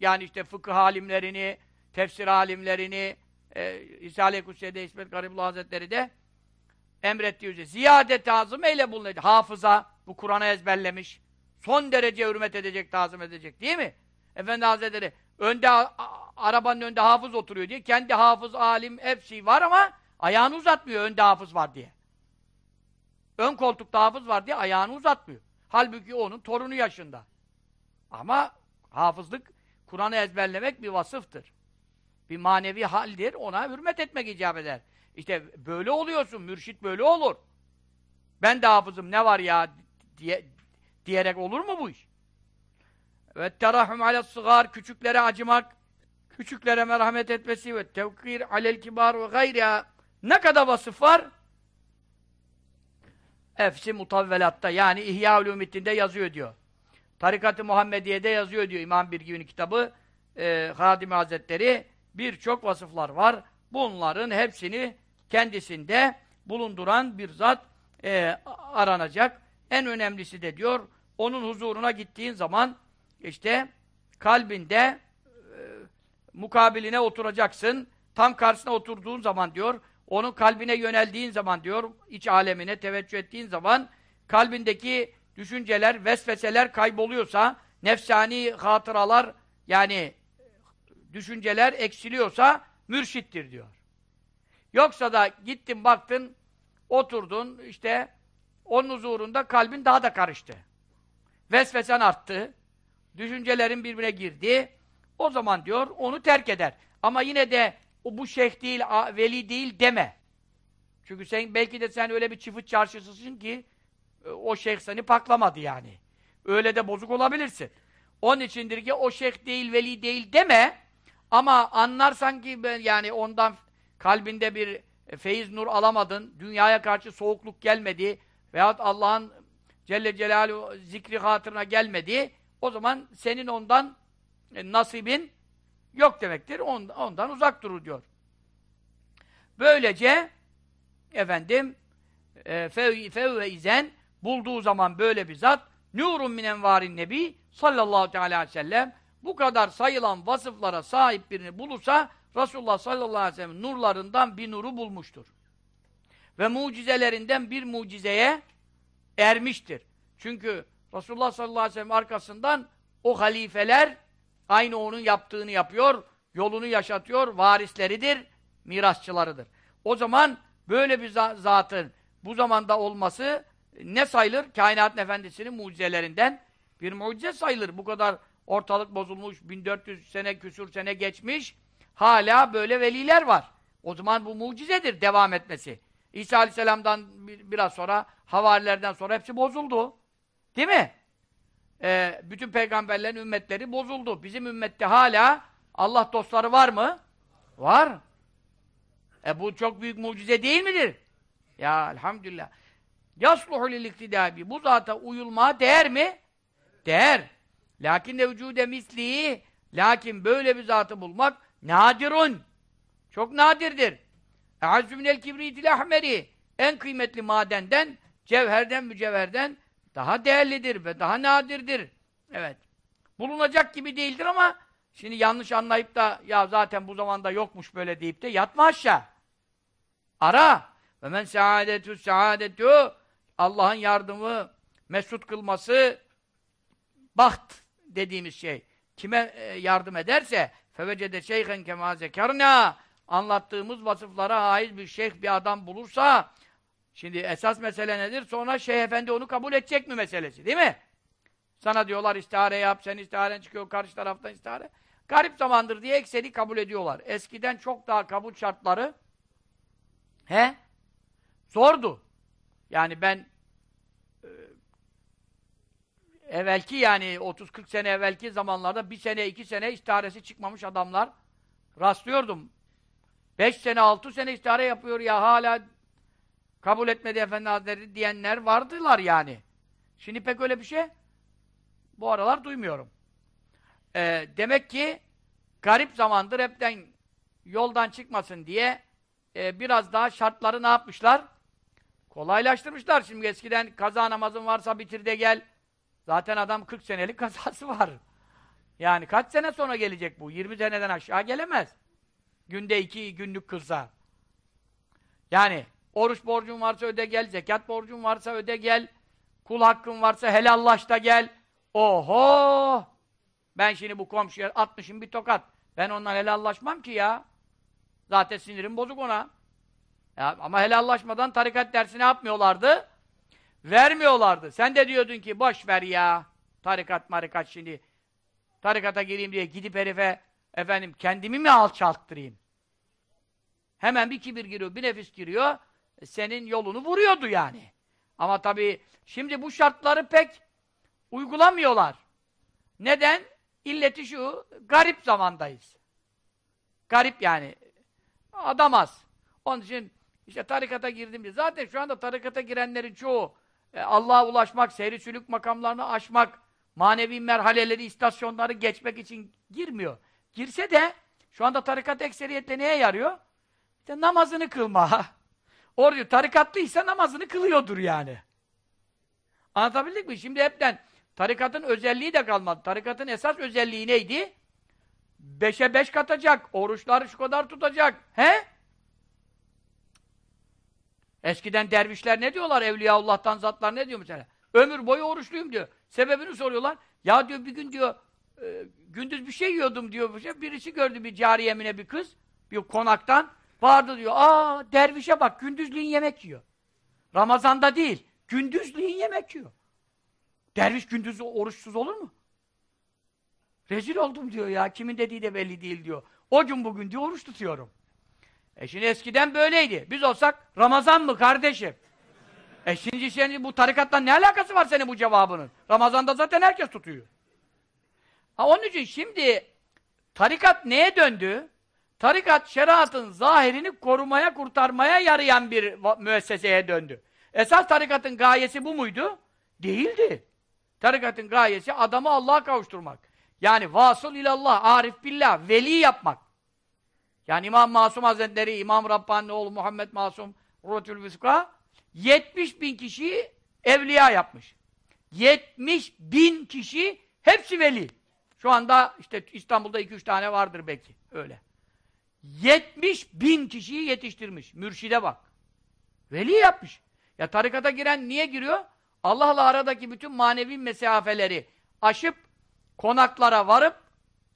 Yani işte fıkıh alimlerini, tefsir alimlerini, e, İsale-i Kutsiye'de İsmet Garibullah Hazretleri de emrettiği üzere ziyade tazım eyle bulunur. Hafıza, bu Kur'an'ı ezberlemiş. Son derece hürmet edecek, tazım edecek değil mi? Efendi Hazretleri önde arabanın önünde hafız oturuyor diye kendi hafız, alim hepsi var ama ayağını uzatmıyor önde hafız var diye. Ön koltukta hafız var diye ayağını uzatmıyor. Halbuki onun torunu yaşında. Ama hafızlık Kur'an'ı ezberlemek bir vasıftır. Bir manevi haldir. Ona hürmet etmek icap eder. İşte böyle oluyorsun. Mürşit böyle olur. Ben de hafızım ne var ya diye, diyerek olur mu bu iş? Ve terahüm alel sıgar küçüklere acımak, küçüklere merhamet etmesi ve tevkir alel kibar ve gayriha ne kadar vasıf var? Efsi mutavvelatta yani İhya Ulumuddin'de yazıyor diyor. Tarikat-ı Muhammediye'de yazıyor diyor İmam Birgi'nin kitabı e, Hadimi Hazretleri birçok vasıflar var. Bunların hepsini kendisinde bulunduran bir zat e, aranacak. En önemlisi de diyor, onun huzuruna gittiğin zaman işte kalbinde e, mukabiline oturacaksın. Tam karşısına oturduğun zaman diyor, onun kalbine yöneldiğin zaman diyor, iç alemine teveccüh ettiğin zaman kalbindeki düşünceler, vesveseler kayboluyorsa, nefsani hatıralar yani düşünceler eksiliyorsa mürşittir diyor. Yoksa da gittin baktın, oturdun işte onun huzurunda kalbin daha da karıştı. Vesvesen arttı. Düşüncelerin birbirine girdi. O zaman diyor onu terk eder. Ama yine de o bu şeyh değil, veli değil deme. Çünkü sen belki de sen öyle bir çıfıt çarşısısın ki e, o şeyh seni paklamadı yani. Öyle de bozuk olabilirsin. Onun içindir ki o şeyh değil, veli değil deme. Ama anlarsan ki ben yani ondan kalbinde bir feyiz nur alamadın, dünyaya karşı soğukluk gelmedi veyahut Allah'ın Celle Celaluhu zikri hatırına gelmedi, o zaman senin ondan e, nasibin yok demektir. Ondan, uzak durur diyor. Böylece efendim e, fevve izen bulduğu zaman böyle bir zat nurun minen varin nebi sallallahu aleyhi ve sellem bu kadar sayılan vasıflara sahip birini bulursa Resulullah sallallahu aleyhi ve sellem nurlarından bir nuru bulmuştur. Ve mucizelerinden bir mucizeye ermiştir. Çünkü Resulullah sallallahu aleyhi ve sellem arkasından o halifeler aynı onun yaptığını yapıyor, yolunu yaşatıyor, varisleridir, mirasçılarıdır. O zaman böyle bir zatın bu zamanda olması ne sayılır? Kainatın efendisinin mucizelerinden bir mucize sayılır. Bu kadar ortalık bozulmuş, 1400 sene küsur sene geçmiş, hala böyle veliler var. O zaman bu mucizedir devam etmesi. İsa Aleyhisselam'dan biraz sonra, havarilerden sonra hepsi bozuldu. Değil mi? Ee, bütün peygamberlerin ümmetleri bozuldu. Bizim ümmette hala Allah dostları var mı? Var. E bu çok büyük mucize değil midir? Ya elhamdülillah. Yasluhu lil Bu zata uyulmaya değer mi? Değer. Lakin de vücude mislihi lakin böyle bir zatı bulmak nadirun. Çok nadirdir. E'azzü minel kibritil ahmeri en kıymetli madenden, cevherden, mücevherden daha değerlidir ve daha nadirdir. Evet. Bulunacak gibi değildir ama şimdi yanlış anlayıp da ya zaten bu zamanda yokmuş böyle deyip de yatma aşağı. Ara. Ve men saadetü saadetü Allah'ın yardımı, mesut kılması baht dediğimiz şey. Kime e, yardım ederse fevecede şeyhen kema zekarna anlattığımız vasıflara ait bir şeyh bir adam bulursa şimdi esas mesele nedir? Sonra şeyh efendi onu kabul edecek mi meselesi değil mi? Sana diyorlar istihare yap, sen istiharen çıkıyor karşı taraftan istihare. Garip zamandır diye ekseri kabul ediyorlar. Eskiden çok daha kabul şartları he? Zordu. Yani ben e, evvelki yani 30-40 sene evvelki zamanlarda bir sene, iki sene istiharesi çıkmamış adamlar rastlıyordum. Beş sene, altı sene istihare yapıyor ya hala kabul etmedi Efendi Hazretleri diyenler vardılar yani. Şimdi pek öyle bir şey bu aralar duymuyorum. Ee, demek ki garip zamandır hepten yoldan çıkmasın diye e, biraz daha şartları ne yapmışlar? Kolaylaştırmışlar. Şimdi eskiden kaza namazın varsa bitir de gel. Zaten adam 40 senelik kazası var. Yani kaç sene sonra gelecek bu? 20 seneden aşağı gelemez. Günde iki günlük kılsa. Yani oruç borcun varsa öde gel, zekat borcun varsa öde gel, kul hakkın varsa helallaş da gel. Oho! Ben şimdi bu komşuya atmışım bir tokat. Ben ondan helallaşmam ki ya. Zaten sinirim bozuk ona. Ya, ama helallaşmadan tarikat dersini yapmıyorlardı. Vermiyorlardı. Sen de diyordun ki boş ver ya. Tarikat marikat şimdi. Tarikata gireyim diye gidip herife efendim kendimi mi alçalttırayım? Hemen bir kibir giriyor, bir nefis giriyor. Senin yolunu vuruyordu yani. Ama tabii şimdi bu şartları pek uygulamıyorlar. Neden? İlleti şu, garip zamandayız. Garip yani. Adam az. Onun için işte tarikata girdim diye. Zaten şu anda tarikata girenlerin çoğu e, Allah'a ulaşmak, seyri sülük makamlarını aşmak, manevi merhaleleri, istasyonları geçmek için girmiyor. Girse de şu anda tarikat ekseriyetle neye yarıyor? İşte namazını kılma. Orada tarikatlıysa namazını kılıyordur yani. Anlatabildik mi? Şimdi hepten tarikatın özelliği de kalmadı. Tarikatın esas özelliği neydi? Beşe beş katacak, oruçları şu kadar tutacak. He? Eskiden dervişler ne diyorlar? Evliyaullah'tan zatlar ne diyor mesela? Ömür boyu oruçluyum diyor. Sebebini soruyorlar. Ya diyor bir gün diyor e, gündüz bir şey yiyordum diyor. Birisi gördü bir cariyemine bir kız. Bir konaktan. Vardı diyor. Aa dervişe bak gündüzliğin yemek yiyor. Ramazanda değil. Gündüzliğin yemek yiyor. Derviş gündüz oruçsuz olur mu? Rezil oldum diyor ya. Kimin dediği de belli değil diyor. O gün bugün diyor oruç tutuyorum. E şimdi eskiden böyleydi. Biz olsak Ramazan mı kardeşim? E şimdi senin bu tarikatla ne alakası var senin bu cevabının? Ramazan'da zaten herkes tutuyor. Ha, onun için şimdi tarikat neye döndü? Tarikat şeriatın zahirini korumaya, kurtarmaya yarayan bir müesseseye döndü. Esas tarikatın gayesi bu muydu? Değildi. Tarikatın gayesi adamı Allah'a kavuşturmak. Yani vasıl ilallah, arif billah, veli yapmak. Yani İmam Masum Hazretleri, İmam Rabbani oğlu Muhammed Masum Ruhutül Vüska 70 bin kişiyi evliya yapmış. 70 bin kişi hepsi veli. Şu anda işte İstanbul'da 2-3 tane vardır belki öyle. 70 bin kişiyi yetiştirmiş. Mürşide bak. Veli yapmış. Ya tarikata giren niye giriyor? Allah'la aradaki bütün manevi mesafeleri aşıp konaklara varıp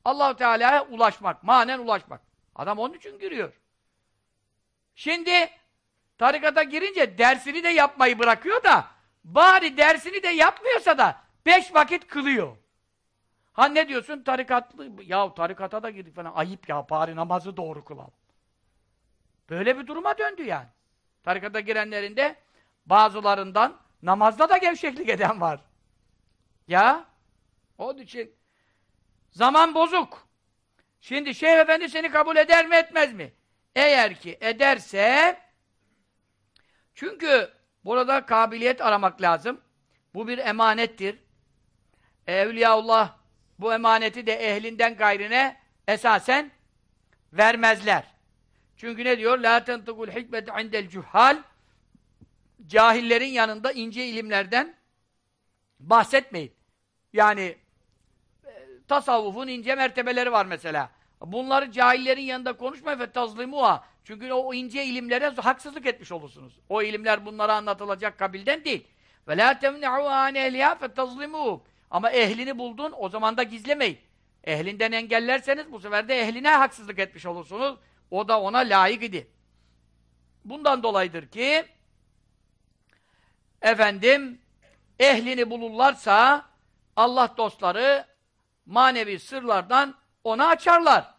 Allahu Teala'ya ulaşmak, manen ulaşmak. Adam onun için giriyor. Şimdi tarikata girince dersini de yapmayı bırakıyor da bari dersini de yapmıyorsa da beş vakit kılıyor. Ha ne diyorsun? Tarikatlı, ya tarikata da girdik falan. Ayıp ya, bari namazı doğru kılalım. Böyle bir duruma döndü yani. Tarikata girenlerin de bazılarından namazda da gevşeklik eden var. Ya, onun için zaman bozuk. Şimdi Şeyh Efendi seni kabul eder mi etmez mi? Eğer ki ederse çünkü burada kabiliyet aramak lazım. Bu bir emanettir. Evliyaullah bu emaneti de ehlinden gayrine esasen vermezler. Çünkü ne diyor? La tentukul hikmeti indel cuhal Cahillerin yanında ince ilimlerden bahsetmeyin. Yani e, tasavvufun ince mertebeleri var mesela. Bunları cahillerin yanında konuşmayın ve tazlimuha. Çünkü o ince ilimlere haksızlık etmiş olursunuz. O ilimler bunlara anlatılacak kabilden değil. Ve la temne'u an ehliha fe. Ama ehlini buldun, o zaman da gizlemeyin. Ehlinden engellerseniz bu sefer de ehline haksızlık etmiş olursunuz. O da ona layık idi. Bundan dolayıdır ki efendim ehlini bulurlarsa Allah dostları manevi sırlardan ona açarlar.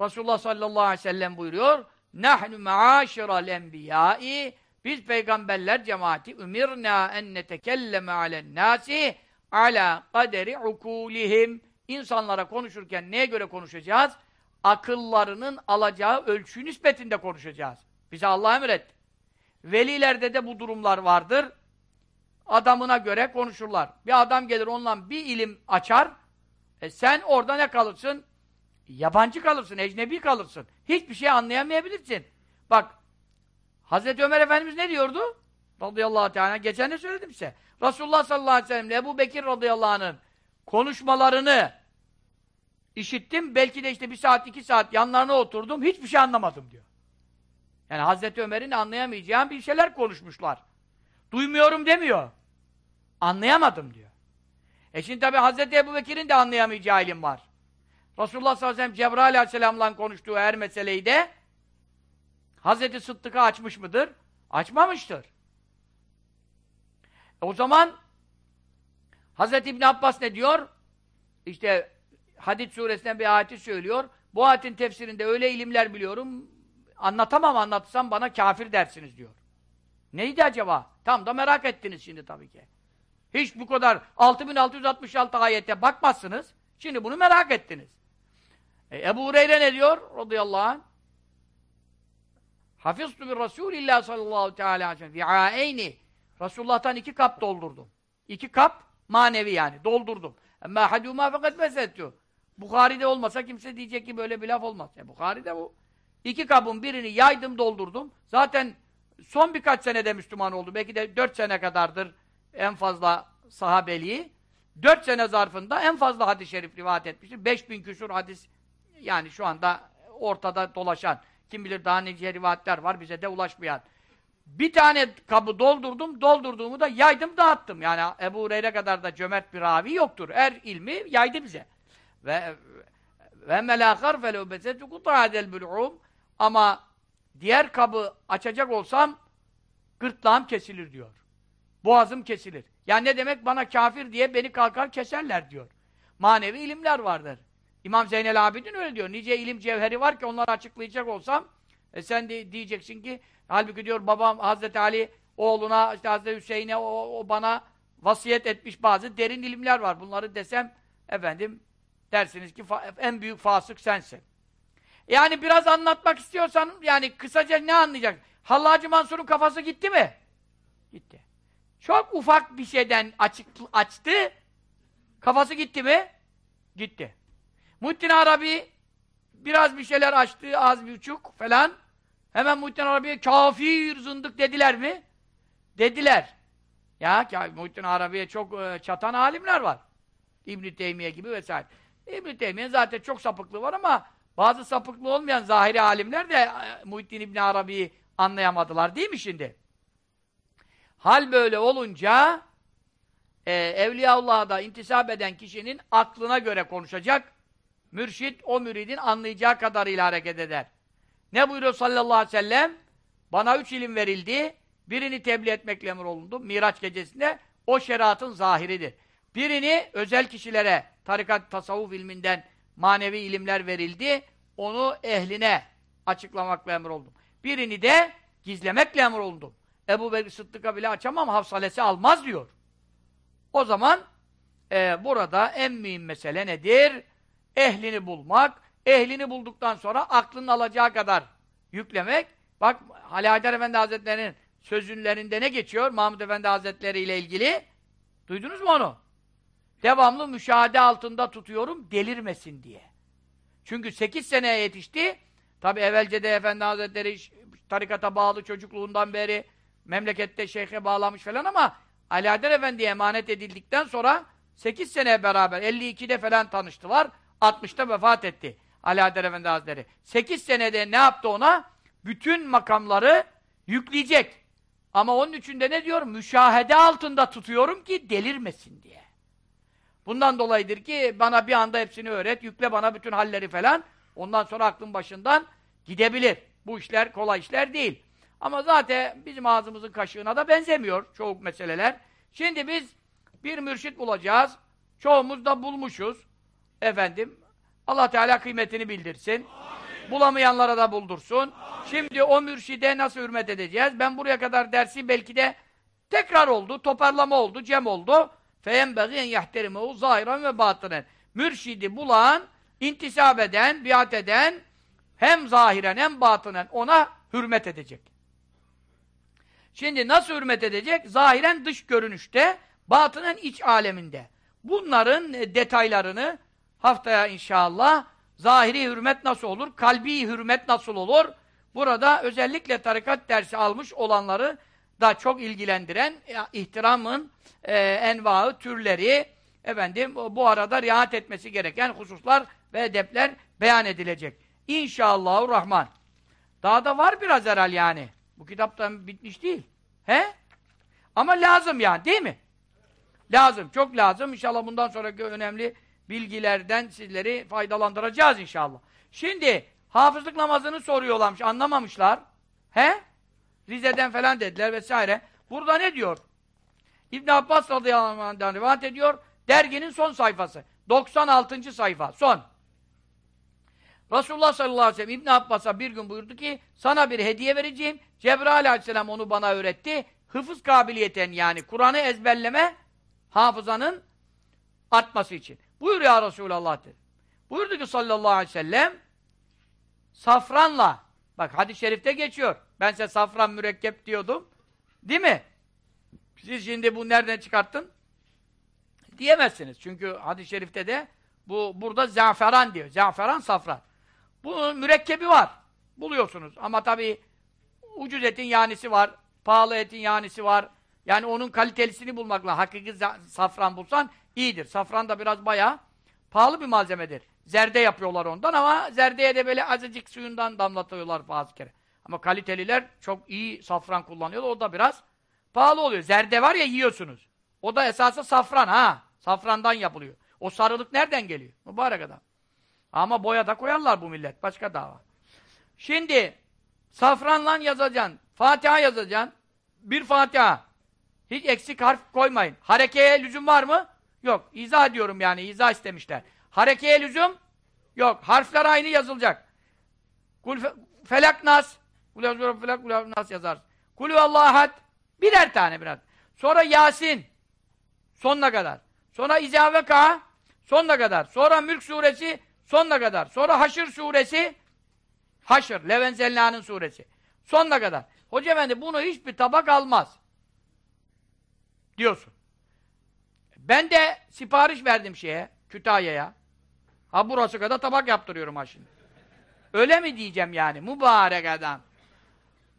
Resulullah sallallahu aleyhi ve sellem buyuruyor Nahnu ma'aşiral enbiyai biz peygamberler cemaati ümirna en netekelleme alen nasi ala kaderi ukulihim insanlara konuşurken neye göre konuşacağız? Akıllarının alacağı ölçü nispetinde konuşacağız. Bize Allah emretti. Velilerde de bu durumlar vardır. Adamına göre konuşurlar. Bir adam gelir ondan bir ilim açar. E sen orada ne kalırsın? Yabancı kalırsın, ecnebi kalırsın. Hiçbir şey anlayamayabilirsin. Bak, Hazreti Ömer Efendimiz ne diyordu? Radıyallahu teala. Geçen de söyledim size. Resulullah sallallahu aleyhi ve sellem Ebu Bekir radıyallahu anh'ın konuşmalarını işittim. Belki de işte bir saat, iki saat yanlarına oturdum. Hiçbir şey anlamadım diyor. Yani Hazreti Ömer'in anlayamayacağım bir şeyler konuşmuşlar. Duymuyorum demiyor. Anlayamadım diyor. E şimdi tabi Hazreti Ebu Bekir'in de anlayamayacağı ilim var. Resulullah sallallahu aleyhi ve sellem Cebrail aleyhisselamla konuştuğu her meseleyi de Hazreti Sıddık'a açmış mıdır? Açmamıştır. E o zaman Hazreti İbn Abbas ne diyor? İşte Hadid suresinden bir ayeti söylüyor. Bu ayetin tefsirinde öyle ilimler biliyorum, anlatamam anlatsam bana kafir dersiniz diyor. Neydi acaba? Tam da merak ettiniz şimdi tabii ki. Hiç bu kadar 6666 ayete bakmazsınız. Şimdi bunu merak ettiniz. E, Ebu Hureyre ne diyor? Radıyallahu anh. Hafiztu bir Resulillah sallallahu teala aleyhi ve sellem Resulullah'tan iki kap doldurdum. İki kap manevi yani doldurdum. Ama hadûmâ fakat mesettü. Bukhari'de olmasa kimse diyecek ki böyle bir laf olmaz. E, Bukhari'de bu. İki kabın birini yaydım doldurdum. Zaten son birkaç senede Müslüman oldu. Belki de dört sene kadardır en fazla sahabeliği. Dört sene zarfında en fazla hadis-i şerif rivayet etmiştir. Beş bin küsur hadis yani şu anda ortada dolaşan. Kim bilir daha nice rivayetler var bize de ulaşmayan. Bir tane kabı doldurdum, doldurduğumu da yaydım, dağıttım. Yani Ebu Hureyre kadar da cömert bir ravi yoktur. Her ilmi yaydı bize. Ve ve melâkar felû besetü kutâdel bül'ûm ama diğer kabı açacak olsam gırtlağım kesilir diyor. Boğazım kesilir. Yani ne demek? Bana kafir diye beni kalkar keserler diyor. Manevi ilimler vardır. İmam Zeynel Abidin öyle diyor. Nice ilim cevheri var ki onları açıklayacak olsam e sen de diyeceksin ki halbuki diyor babam Hazreti Ali oğluna, işte Hazreti Hüseyin'e o, o bana vasiyet etmiş bazı derin ilimler var. Bunları desem efendim dersiniz ki en büyük fasık sensin. Yani biraz anlatmak istiyorsan yani kısaca ne anlayacak? Hallacı Mansur'un kafası gitti mi? Gitti. Çok ufak bir şeyden açık, açtı. Kafası gitti mi? Gitti. Muhittin Arabi biraz bir şeyler açtı, az bir buçuk falan. Hemen Muhittin Arabi'ye kafir, zındık dediler mi? Dediler. Ya Muhittin Arabi'ye çok e, çatan alimler var. İbn-i Teymiye gibi vesaire. İbn-i Teymiye zaten çok sapıklığı var ama bazı sapıklığı olmayan zahiri alimler de e, Muhittin İbn Arabi'yi anlayamadılar değil mi şimdi? Hal böyle olunca e, Evliyaullah'a da intisap eden kişinin aklına göre konuşacak. Mürşit o müridin anlayacağı kadarıyla hareket eder. Ne buyuruyor sallallahu aleyhi ve sellem? Bana üç ilim verildi. Birini tebliğ etmekle emrolundu. Miraç gecesinde o şeriatın zahiridir. Birini özel kişilere tarikat tasavvuf ilminden manevi ilimler verildi. Onu ehline açıklamakla emroldum. Birini de gizlemekle emroldum. Ebu Bekir Sıddık'a bile açamam, hafsalesi almaz diyor. O zaman e, burada en mühim mesele nedir? Ehlini bulmak. Ehlini bulduktan sonra aklının alacağı kadar yüklemek. Bak Ali Haydar Efendi Hazretleri'nin sözünlerinde ne geçiyor? Mahmud Efendi Hazretleri ile ilgili. Duydunuz mu onu? Devamlı müşahede altında tutuyorum delirmesin diye. Çünkü 8 seneye yetişti. Tabi evvelce de Efendi Hazretleri tarikata bağlı çocukluğundan beri memlekette şeyhe bağlamış falan ama Ali Adel Efendi'ye emanet edildikten sonra 8 sene beraber 52'de falan tanıştılar. 60'ta vefat etti Adel Efendi Hazretleri. 8 senede ne yaptı ona? Bütün makamları yükleyecek. Ama onun içinde ne diyor? Müşahede altında tutuyorum ki delirmesin diye. Bundan dolayıdır ki bana bir anda hepsini öğret, yükle bana bütün halleri falan. Ondan sonra aklın başından gidebilir. Bu işler kolay işler değil. Ama zaten bizim ağzımızın kaşığına da benzemiyor çoğu meseleler. Şimdi biz bir mürşit bulacağız. Çoğumuz da bulmuşuz. Efendim, Allah Teala kıymetini bildirsin. Amin. Bulamayanlara da buldursun. Amin. Şimdi o mürşide nasıl hürmet edeceğiz? Ben buraya kadar dersi belki de tekrar oldu, toparlama oldu, cem oldu. فَيَنْبَغِيَنْ يَحْتَرِمَهُ zahiren ve batınen. Mürşidi bulan, intisap eden, biat eden, hem zahiren hem batınen ona hürmet edecek. Şimdi nasıl hürmet edecek? Zahiren dış görünüşte, batınen iç aleminde. Bunların e, detaylarını haftaya inşallah zahiri hürmet nasıl olur, kalbi hürmet nasıl olur? Burada özellikle tarikat dersi almış olanları da çok ilgilendiren ihtiramın e, envaı, türleri efendim bu arada riayet etmesi gereken hususlar ve edepler beyan edilecek. İnşallahü Rahman. Daha da var biraz herhal yani. Bu kitaptan bitmiş değil. He? Ama lazım yani değil mi? Lazım, çok lazım. İnşallah bundan sonraki önemli bilgilerden sizleri faydalandıracağız inşallah. Şimdi hafızlık namazını soruyorlarmış, anlamamışlar. He? Rize'den falan dediler vesaire. Burada ne diyor? İbn Abbas radıyallahu anh'dan rivayet ediyor. Derginin son sayfası. 96. sayfa. Son. Resulullah sallallahu aleyhi ve sellem İbn Abbas'a bir gün buyurdu ki sana bir hediye vereceğim. Cebrail aleyhisselam onu bana öğretti. Hıfız kabiliyeten yani Kur'an'ı ezberleme hafızanın artması için. Buyur ya Resulallah dedi. Buyurdu ki sallallahu aleyhi ve sellem safranla bak hadis-i şerifte geçiyor. Ben size safran mürekkep diyordum. Değil mi? Siz şimdi bu nereden çıkarttın? Diyemezsiniz. Çünkü hadis-i şerifte de bu burada zaferan diyor. Zaferan safran. Bunun mürekkebi var. Buluyorsunuz. Ama tabii ucuz etin yanisi var. Pahalı etin yanisi var. Yani onun kalitelisini bulmakla hakiki safran bulsan iyidir. Safran da biraz bayağı pahalı bir malzemedir. Zerde yapıyorlar ondan ama zerdeye de böyle azıcık suyundan damlatıyorlar bazı kere. Ama kaliteliler çok iyi safran kullanıyorlar. O da biraz pahalı oluyor. Zerde var ya yiyorsunuz. O da esası safran ha. Safrandan yapılıyor. O sarılık nereden geliyor? Mübarek adam. Ama boya da koyarlar bu millet. Başka dava. Şimdi safranla yazacaksın. Fatiha yazacaksın. Bir Fatiha. Hiç eksik harf koymayın. Harekeye lüzum var mı? Yok. İzah ediyorum yani. İzah istemişler. Harekeye lüzum? Yok. Harfler aynı yazılacak. Kul felak nas. Kul felak kul nas yazar. Kulü Allah ahad. Birer tane birer. Sonra Yasin. Sonuna kadar. Sonra İzâveka sonuna kadar. Sonra Mülk suresi sonuna kadar. Sonra Haşr suresi Haşr, Levenzella'nın suresi. Sonuna kadar. Hoca efendi bunu hiçbir tabak almaz. Diyorsun. Ben de sipariş verdim şeye, Kütahya'ya. Ha burası kadar tabak yaptırıyorum ha şimdi. Öyle mi diyeceğim yani? Mübarek adam.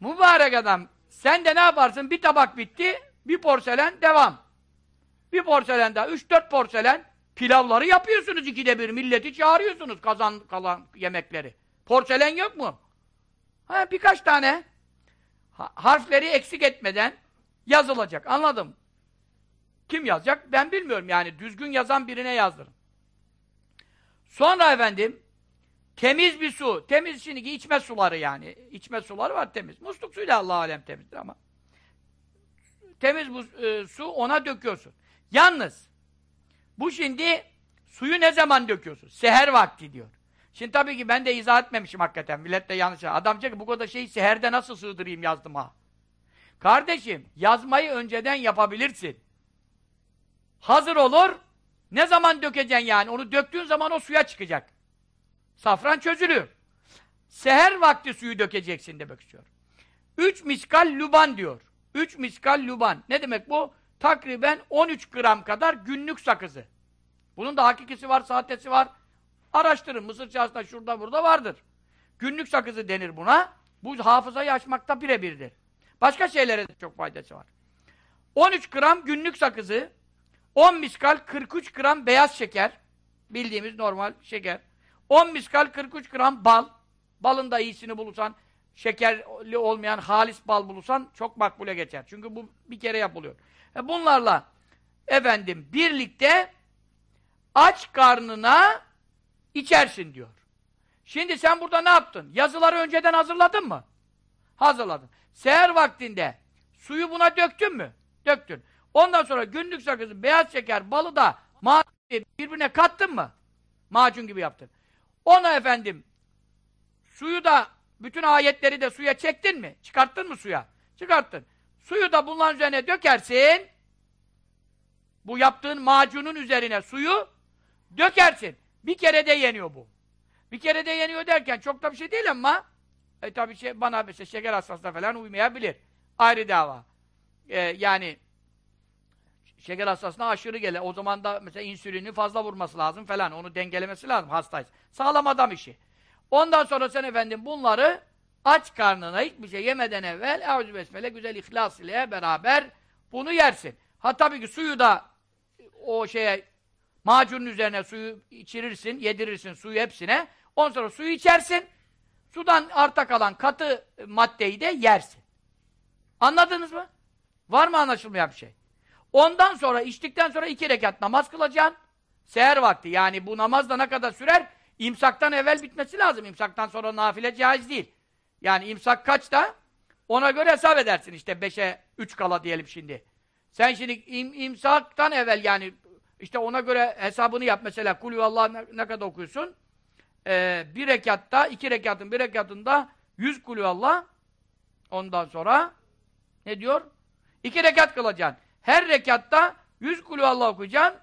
Mübarek adam. Sen de ne yaparsın? Bir tabak bitti, bir porselen devam. Bir porselen daha, üç dört porselen pilavları yapıyorsunuz ikide bir. Milleti çağırıyorsunuz kazan kalan yemekleri. Porselen yok mu? Ha, birkaç tane harfleri eksik etmeden yazılacak. Anladım. Kim yazacak? Ben bilmiyorum yani. Düzgün yazan birine yazdırın. Sonra efendim temiz bir su. Temiz şimdiki içme suları yani. İçme suları var temiz. Musluk suyla Allah alem temizdir ama. Temiz bu e, su ona döküyorsun. Yalnız bu şimdi suyu ne zaman döküyorsun? Seher vakti diyor. Şimdi tabii ki ben de izah etmemişim hakikaten. Millet de yanlış. Adam diyor ki bu kadar şeyi seherde nasıl sığdırayım yazdım ha. Kardeşim yazmayı önceden yapabilirsin. Hazır olur. Ne zaman dökeceksin yani? Onu döktüğün zaman o suya çıkacak. Safran çözülür. Seher vakti suyu dökeceksin demek istiyor. Üç miskal luban diyor. Üç miskal luban. Ne demek bu? Takriben 13 gram kadar günlük sakızı. Bunun da hakikisi var, sahtesi var. Araştırın. Mısır çarşısında şurada burada vardır. Günlük sakızı denir buna. Bu hafızayı açmakta birebirdir. Başka şeylere de çok faydası var. 13 gram günlük sakızı, 10 miskal 43 gram beyaz şeker, bildiğimiz normal şeker, 10 miskal 43 gram bal, balın da iyisini bulursan, şekerli olmayan halis bal bulursan çok makbule geçer. Çünkü bu bir kere yapılıyor. E bunlarla efendim birlikte aç karnına içersin diyor. Şimdi sen burada ne yaptın? Yazıları önceden hazırladın mı? Hazırladın. Seher vaktinde suyu buna döktün mü? Döktün. Ondan sonra günlük sakızı, beyaz şeker, balı da birbirine kattın mı? Macun gibi yaptın. Ona efendim suyu da bütün ayetleri de suya çektin mi? Çıkarttın mı suya? Çıkarttın. Suyu da bunların üzerine dökersin. Bu yaptığın macunun üzerine suyu dökersin. Bir kere de yeniyor bu. Bir kere de yeniyor derken çok da bir şey değil ama e tabi şey, bana mesela şeker hastasına falan uymayabilir. Ayrı dava. E, yani şeker hastasına aşırı gelir. O zaman da mesela insülini fazla vurması lazım falan. Onu dengelemesi lazım hastaysa. Sağlam adam işi. Ondan sonra sen efendim bunları aç karnına hiçbir şey yemeden evvel Eûzü Besmele güzel ihlas ile beraber bunu yersin. Ha tabii ki suyu da o şeye macunun üzerine suyu içirirsin, yedirirsin suyu hepsine. Ondan sonra suyu içersin. Sudan arta kalan katı maddeyi de yersin. Anladınız mı? Var mı anlaşılmayan bir şey? Ondan sonra içtikten sonra iki rekat namaz kılacaksın. Seher vakti. Yani bu namaz da ne kadar sürer? İmsaktan evvel bitmesi lazım. İmsaktan sonra nafile caiz değil. Yani imsak kaçta? Ona göre hesap edersin işte beşe üç kala diyelim şimdi. Sen şimdi im, imsaktan evvel yani işte ona göre hesabını yap mesela. Kulü Allah ne, ne kadar okuyorsun? Ee, bir rekatta, iki rekatın bir rekatında yüz kulü Allah. Ondan sonra ne diyor? İki rekat kılacaksın. Her rekatta yüz kulü Allah okuyacaksın.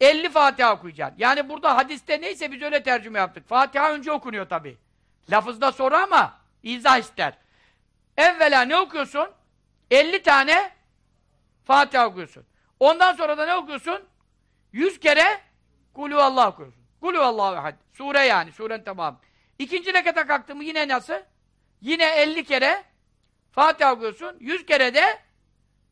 50 Fatiha okuyacaksın. Yani burada hadiste neyse biz öyle tercüme yaptık. Fatiha önce okunuyor tabi. Lafızda soru ama izah ister. Evvela ne okuyorsun? 50 tane Fatiha okuyorsun. Ondan sonra da ne okuyorsun? 100 kere Kulü Allah okuyorsun. Kulü Allahu ehad. Sure yani. Suren tamam. İkinci rekata kalktın mı yine nasıl? Yine 50 kere Fatiha okuyorsun. 100 kere de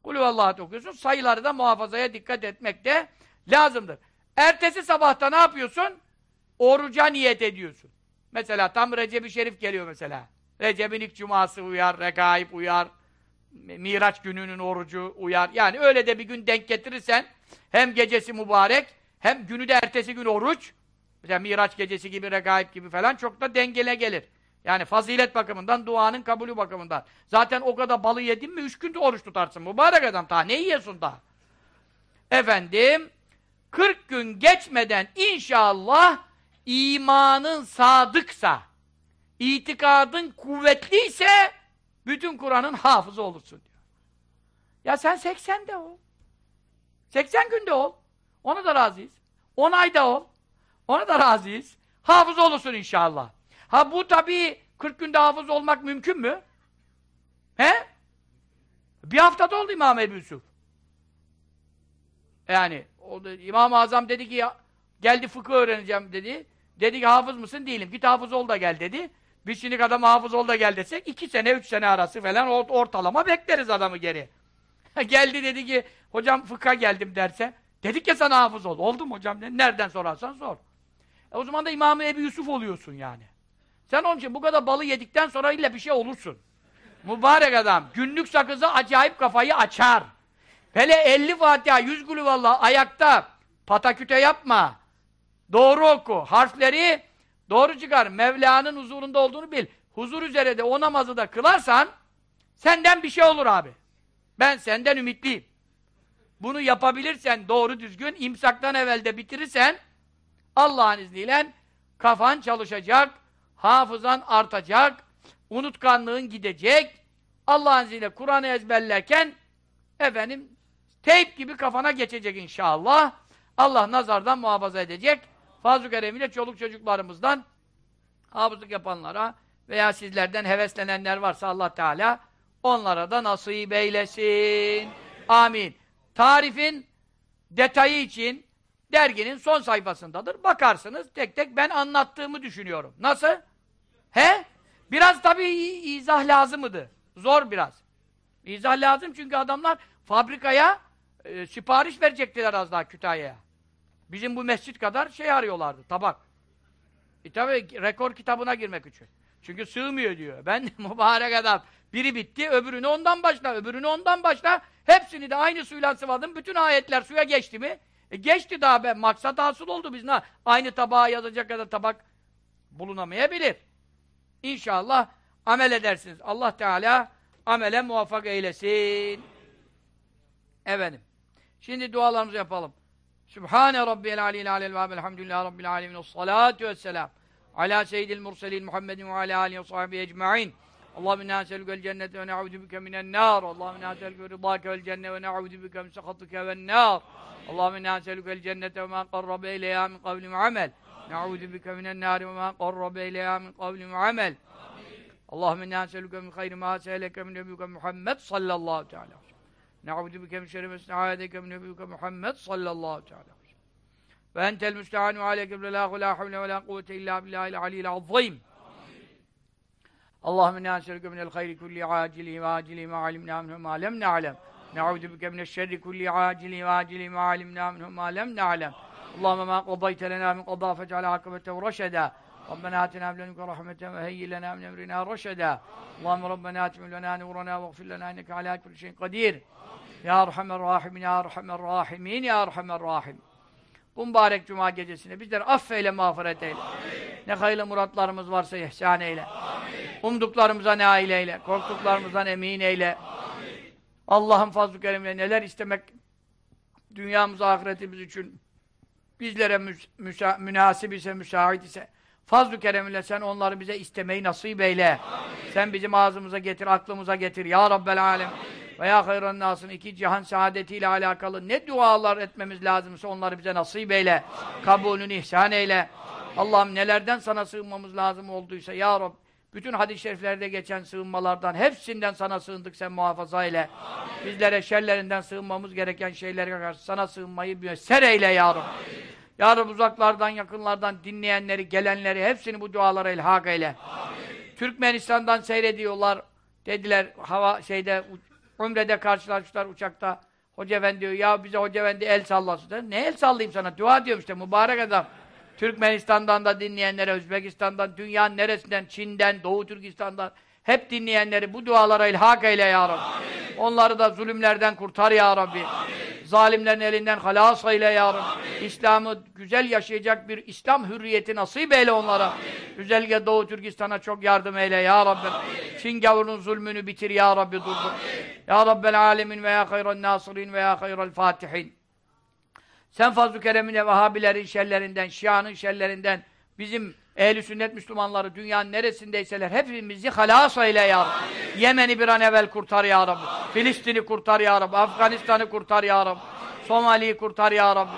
Kulü Allah'ı okuyorsun. Sayıları da muhafazaya dikkat etmek de lazımdır. Ertesi sabahta ne yapıyorsun? Oruca niyet ediyorsun. Mesela tam Recep-i Şerif geliyor mesela. Recep'in ilk cuması uyar, regaib uyar, Miraç gününün orucu uyar. Yani öyle de bir gün denk getirirsen hem gecesi mübarek hem günü de ertesi gün oruç mesela Miraç gecesi gibi, regaib gibi falan çok da dengele gelir. Yani fazilet bakımından, duanın kabulü bakımından. Zaten o kadar balı yedin mi üç günde oruç tutarsın. Mübarek adam daha ne yiyorsun daha? Efendim 40 gün geçmeden inşallah imanın sadıksa, itikadın kuvvetliyse bütün Kur'an'ın hafızı olursun diyor. Ya sen 80'de ol. 80 günde ol. Ona da razıyız. 10 ayda ol. Ona da razıyız. Hafız olursun inşallah. Ha bu tabii 40 günde hafız olmak mümkün mü? He? Bir haftada oldu İmam Ebu Yusuf. Yani o da, İmam-ı Azam dedi ki ya, geldi fıkıh öğreneceğim dedi. Dedi ki hafız mısın? Değilim. Git hafız ol da gel dedi. Biz şimdi adam hafız ol da gel desek iki sene, üç sene arası falan ortalama bekleriz adamı geri. geldi dedi ki hocam fıkha geldim derse dedik ya sana hafız ol. Oldum hocam. Nereden sorarsan sor. E o zaman da İmam-ı Ebu Yusuf oluyorsun yani. Sen onun için bu kadar balı yedikten sonra illa bir şey olursun. Mübarek adam. Günlük sakızı acayip kafayı açar. Hele 50 Fatiha, 100 gülü valla ayakta pataküte yapma. Doğru oku. Harfleri doğru çıkar. Mevla'nın huzurunda olduğunu bil. Huzur üzere de o namazı da kılarsan senden bir şey olur abi. Ben senden ümitliyim. Bunu yapabilirsen doğru düzgün imsaktan evvel de bitirirsen Allah'ın izniyle kafan çalışacak, hafızan artacak, unutkanlığın gidecek. Allah'ın izniyle Kur'an'ı ezberlerken efendim teyp gibi kafana geçecek inşallah. Allah nazardan muhafaza edecek. Fazl-ı Kerem'iyle çoluk çocuklarımızdan hafızlık yapanlara veya sizlerden heveslenenler varsa Allah Teala onlara da nasip eylesin. Amin. Tarifin detayı için derginin son sayfasındadır. Bakarsınız tek tek ben anlattığımı düşünüyorum. Nasıl? He? Biraz tabii izah lazımdı. Zor biraz. İzah lazım çünkü adamlar fabrikaya e, sipariş verecektiler az daha Kütahya'ya. Bizim bu mescit kadar şey arıyorlardı, tabak. E tabi rekor kitabına girmek için. Çünkü sığmıyor diyor. Ben mübarek adam. Biri bitti, öbürünü ondan başla, öbürünü ondan başla. Hepsini de aynı suyla sıvadım. Bütün ayetler suya geçti mi? E geçti daha ben. Maksat hasıl oldu biz. Ne? Aynı tabağa yazacak kadar tabak bulunamayabilir. İnşallah amel edersiniz. Allah Teala amele muvaffak eylesin. Efendim. Şimdi dualarımızı yapalım. Sübhane Rabbiyel Aliyyil Alel ve Elhamdülillahi Rabbil Alemin. Salatu vesselam. Ala seyyidil murselin Muhammedin ve ala alihi ve sahbihi ecma'in. Allahümme inna eselükel cennete ve ne'udu bike minen nar. Allahümme inna eselükel rıdâke vel cenne ve ne'udu bike min sekhatike ven nar. Allahümme inna eselükel cennete ve ma qarrabe ileyha min kavli ve amel. Ne'udu bike minen nar ve ma qarrabe ileyha min kavli ve amel. Allahümme inna eselüke min hayri ma seheleke min nebiyuke Muhammed sallallahu teala. Ne'udu bike min şerri mesna'adeke min nebiyuke Muhammed sallallahu teala. Ve entel müstehanu aleyke ve la havle ve la kuvvete illa billahil aliyyil azim. Allahümme inna eselüke minel hayri kulli acili ve acili ma alimna minhu ma lem na'lem. Ne'udu bike mineşşerri kulli acili ve acili ma alimna minhu ma lem na'lem. Allahümme ma qadayte lena min qada fec'al akibetehu reşeda. ربنا آتنا من لدنك رحمة وهيئ لنا من أمرنا رشدا اللهم ربنا آتم لنا نورنا واغفر لنا إنك على كل شيء قدير Ya Erhamer Rahimin, Ya Erhamer Rahimin, Ya Erhamer Rahim. Bu mübarek cuma gecesinde bizleri affeyle, mağfiret eyle. Amin. Ne hayırlı muratlarımız varsa ihsan eyle. Amin. Umduklarımıza nail eyle. Korktuklarımızdan emin eyle. Allah'ın fazl-ı kerimle neler istemek dünyamız, ahiretimiz için bizlere müsa münasip ise, müsait ise fazl-ı keremiyle sen onları bize istemeyi nasip eyle. Amin. Sen bizim ağzımıza getir, aklımıza getir. Ya Rabbel Alem. Ve ya hayran nasın iki cihan saadetiyle alakalı ne dualar etmemiz lazımsa onları bize nasip eyle. Amin. Kabulünü ihsan eyle. Allah'ım nelerden sana sığınmamız lazım olduysa ya Rab bütün hadis-i şeriflerde geçen sığınmalardan hepsinden sana sığındık sen muhafaza eyle. Amin. Bizlere şerlerinden sığınmamız gereken şeylere karşı sana sığınmayı müyesser eyle ya Rab. Amin. Ya Rab uzaklardan yakınlardan dinleyenleri gelenleri hepsini bu dualara ilhak eyle. Amin. Türkmenistan'dan seyrediyorlar dediler hava şeyde Umre'de karşılaştılar uçakta. Hoca efendi diyor, ya bize hoca efendi el sallasın. Ne el sallayayım sana? Dua diyorum işte, mübarek adam. Türkmenistan'dan da dinleyenlere, Özbekistan'dan, dünyanın neresinden, Çin'den, Doğu Türkistan'dan hep dinleyenleri bu dualara ilhak eyle ya Rabbi. Amin. Onları da zulümlerden kurtar ya Rabbi. Amin. Zalimlerin elinden halas eyle ya Rabbi. İslam'ı güzel yaşayacak bir İslam hürriyeti nasip eyle onlara. Amin. Özellikle Doğu Türkistan'a çok yardım eyle ya Rabbi. Amin. Çin gavurunun zulmünü bitir ya Rabbi durdur. Ya Rabbel alemin ve ya hayran nasirin ve ya hayral fatihin. Sen fazl-ı keremine Vahabilerin şerlerinden, Şia'nın şerlerinden, bizim Ehli sünnet Müslümanları dünyanın neresindeyseler hepimizi halas eyle ya Rabbi. Yemen'i bir an evvel kurtar ya Rabbi. Filistin'i kurtar ya Rabbi. Afganistan'ı kurtar ya Rabbi. Somali'yi kurtar ya Rabbi.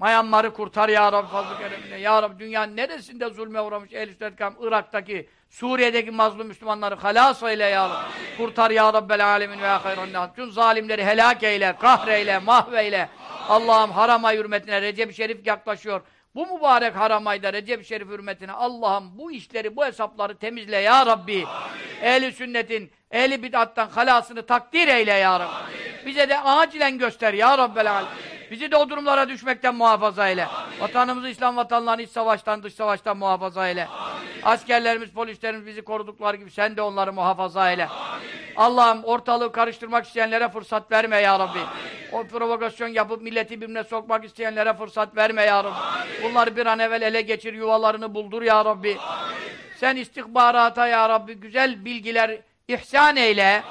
Myanmar'ı kurtar ya Rabbi fazl-ı keremine. Ya Rabbi dünyanın neresinde zulme uğramış ehl-i sünnet Irak'taki, Suriye'deki mazlum Müslümanları halas eyle ya Rabbi. Kurtar ya Rabbel alemin ve ya hayran. Tüm zalimleri helak eyle, kahreyle, mahveyle. Allah'ım haram ay hürmetine Recep-i Şerif yaklaşıyor. Bu mübarek haram ayda Recep-i Şerif hürmetine Allah'ım bu işleri, bu hesapları temizle ya Rabbi. Ehli sünnetin, ehli bid'attan halasını takdir eyle ya Rabbi. Bize de acilen göster ya Rabbel alemin. Bizi de o durumlara düşmekten muhafaza eyle. Vatanımızı, İslam vatanlarını iç savaştan, dış savaştan muhafaza eyle. Askerlerimiz, polislerimiz bizi korudukları gibi sen de onları muhafaza eyle. Allah'ım ortalığı karıştırmak isteyenlere fırsat verme ya Rabbi. O provokasyon yapıp milleti birbirine sokmak isteyenlere fırsat verme ya Rabbi. Bunları bir an evvel ele geçir, yuvalarını buldur ya Rabbi. Sen istihbarata ya Rabbi güzel bilgiler ihsan eyle.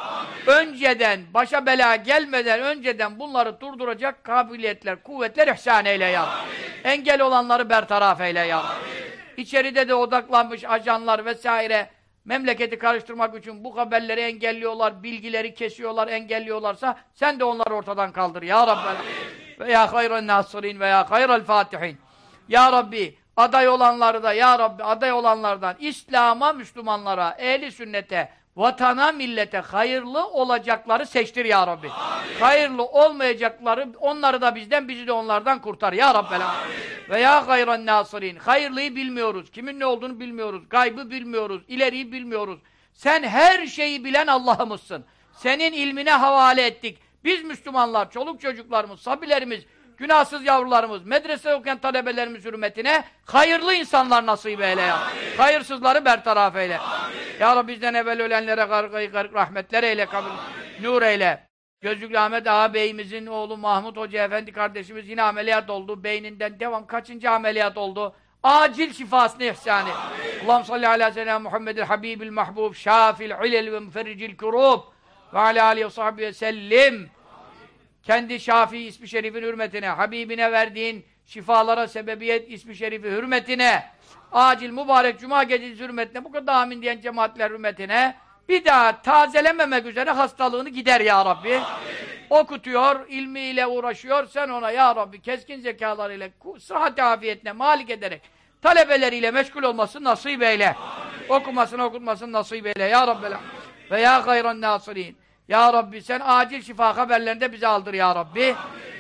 Önceden, başa bela gelmeden önceden bunları durduracak kabiliyetler, kuvvetler ihsan eyle ya Rabbi. Engel olanları bertaraf eyle ya Rabbi. İçeride de odaklanmış ajanlar vesaire memleketi karıştırmak için bu haberleri engelliyorlar, bilgileri kesiyorlar, engelliyorlarsa sen de onları ortadan kaldır ya Rabbi. Ve ya hayran nasirin ve ya hayral fatihin. Ya Rabbi aday olanları da ya Rabbi aday olanlardan İslam'a, Müslümanlara, ehli sünnete, vatana, millete hayırlı olacakları seçtir ya Rabbi. Amin. Hayırlı olmayacakları onları da bizden, bizi de onlardan kurtar ya Rabbi. Ve ya hayran nasirin. Hayırlıyı bilmiyoruz. Kimin ne olduğunu bilmiyoruz. Gaybı bilmiyoruz. ileriyi bilmiyoruz. Sen her şeyi bilen Allah'ımızsın. Senin ilmine havale ettik. Biz Müslümanlar, çoluk çocuklarımız, sabilerimiz, günahsız yavrularımız, medrese okuyan talebelerimiz hürmetine hayırlı insanlar nasip eyle ya. Amin. Hayırsızları bertaraf eyle. Amin. Ya Rabbi bizden evvel ölenlere gargayı garg rahmetler eyle, kabul, nur eyle. Gözlüklü Ahmet ağabeyimizin oğlu Mahmut Hoca Efendi kardeşimiz yine ameliyat oldu. Beyninden devam kaçıncı ameliyat oldu? Acil şifasını ihsan et. Allah'ım salli ala selam Muhammedil Habibil Mahbub Şafil ilel ve müferricil kurub ve ala aleyhi ve sahibi sellim kendi Şafii ismi şerifin hürmetine, Habibine verdiğin şifalara sebebiyet ismi şerifi hürmetine, acil mübarek cuma gecesi hürmetine, bu kadar amin diyen cemaatler hürmetine, bir daha tazelememek üzere hastalığını gider ya Rabbi. Amin. Okutuyor, ilmiyle uğraşıyor, sen ona ya Rabbi keskin zekalarıyla, sıhhat afiyetine malik ederek, talebeleriyle meşgul olmasın nasip eyle. Amin. Okumasını okutmasını nasip eyle ya Rabbi. Ve ya hayran nasirin. Ya Rabbi sen acil şifa haberlerinde bize aldır ya Rabbi. Amin.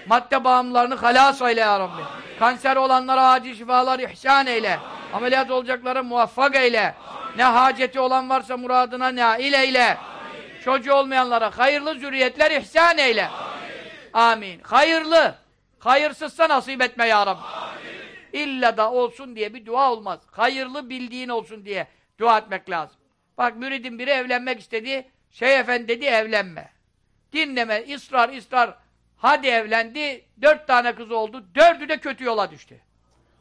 Madde bağımlılarını halas eyle ya Rabbi. Amin. Kanser olanlara acil şifalar ihsan eyle. Amin. Ameliyat olacaklara muvaffak eyle. Amin. Ne haceti olan varsa muradına nail eyle. Amin. Çocuğu olmayanlara hayırlı zürriyetler ihsan eyle. Amin. Amin. Hayırlı. Hayırsızsa nasip etme ya Rabbi. Amin. İlla da olsun diye bir dua olmaz. Hayırlı bildiğin olsun diye dua etmek lazım. Bak müridin biri evlenmek istedi. Şeyh efendi dedi evlenme. Dinleme, ısrar, ısrar. Hadi evlendi, dört tane kız oldu, dördü de kötü yola düştü.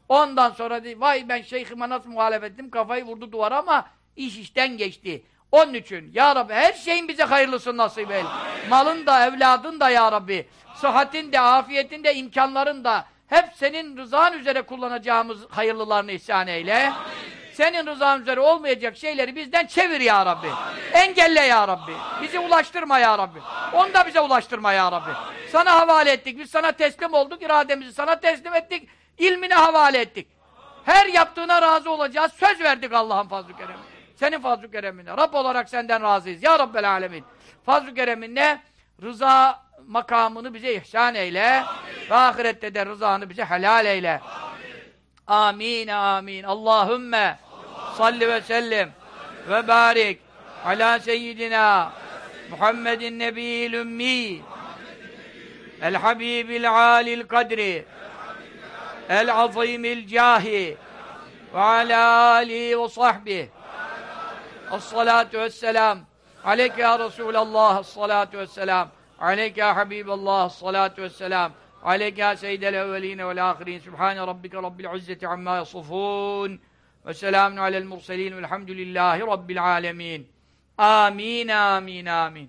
Ondan sonra dedi, vay ben şeyhime nasıl muhalefet ettim, kafayı vurdu duvara ama iş işten geçti. Onun için ya Rabbi her şeyin bize hayırlısı nasip eyle. Malın da, evladın da ya Rabbi. Sıhhatin de, afiyetin de, imkanların da hep senin rızan üzere kullanacağımız hayırlılarını ihsan eyle. Amin senin rızan üzere olmayacak şeyleri bizden çevir ya Rabbi. Amin. Engelle ya Rabbi. Amin. Bizi ulaştırma ya Rabbi. Amin. Onu da bize ulaştırma ya Rabbi. Amin. Sana havale ettik. Biz sana teslim olduk. irademizi sana teslim ettik. İlmine havale ettik. Her yaptığına razı olacağız. Söz verdik Allah'ın fazl-ı keremi. Senin fazl-ı kereminle. Rab olarak senden razıyız. Ya Rabbel alemin. Fazl-ı kereminle rıza makamını bize ihsan eyle. Amin. Ve ahirette de rızanı bize helal eyle. Amin. Amin. amin. Allahümme salli ve sellem ve barik ala seyyidina Muhammedin nebiyil ümmi. El habibil alil kadri. El azimil cahi. Ve ala alihi ve sahbihi. As-salatu vesselam. Aleyke ya Resulallah As-salatu vesselam. Aleyke ya Habiballah As-salatu vesselam. Ya seyyidel evveline vel ahirin. Subhane rabbike rabbil izzeti amma yasufun ve selamun alel murselin velhamdülillahi rabbil alemin. Amin, amin, amin.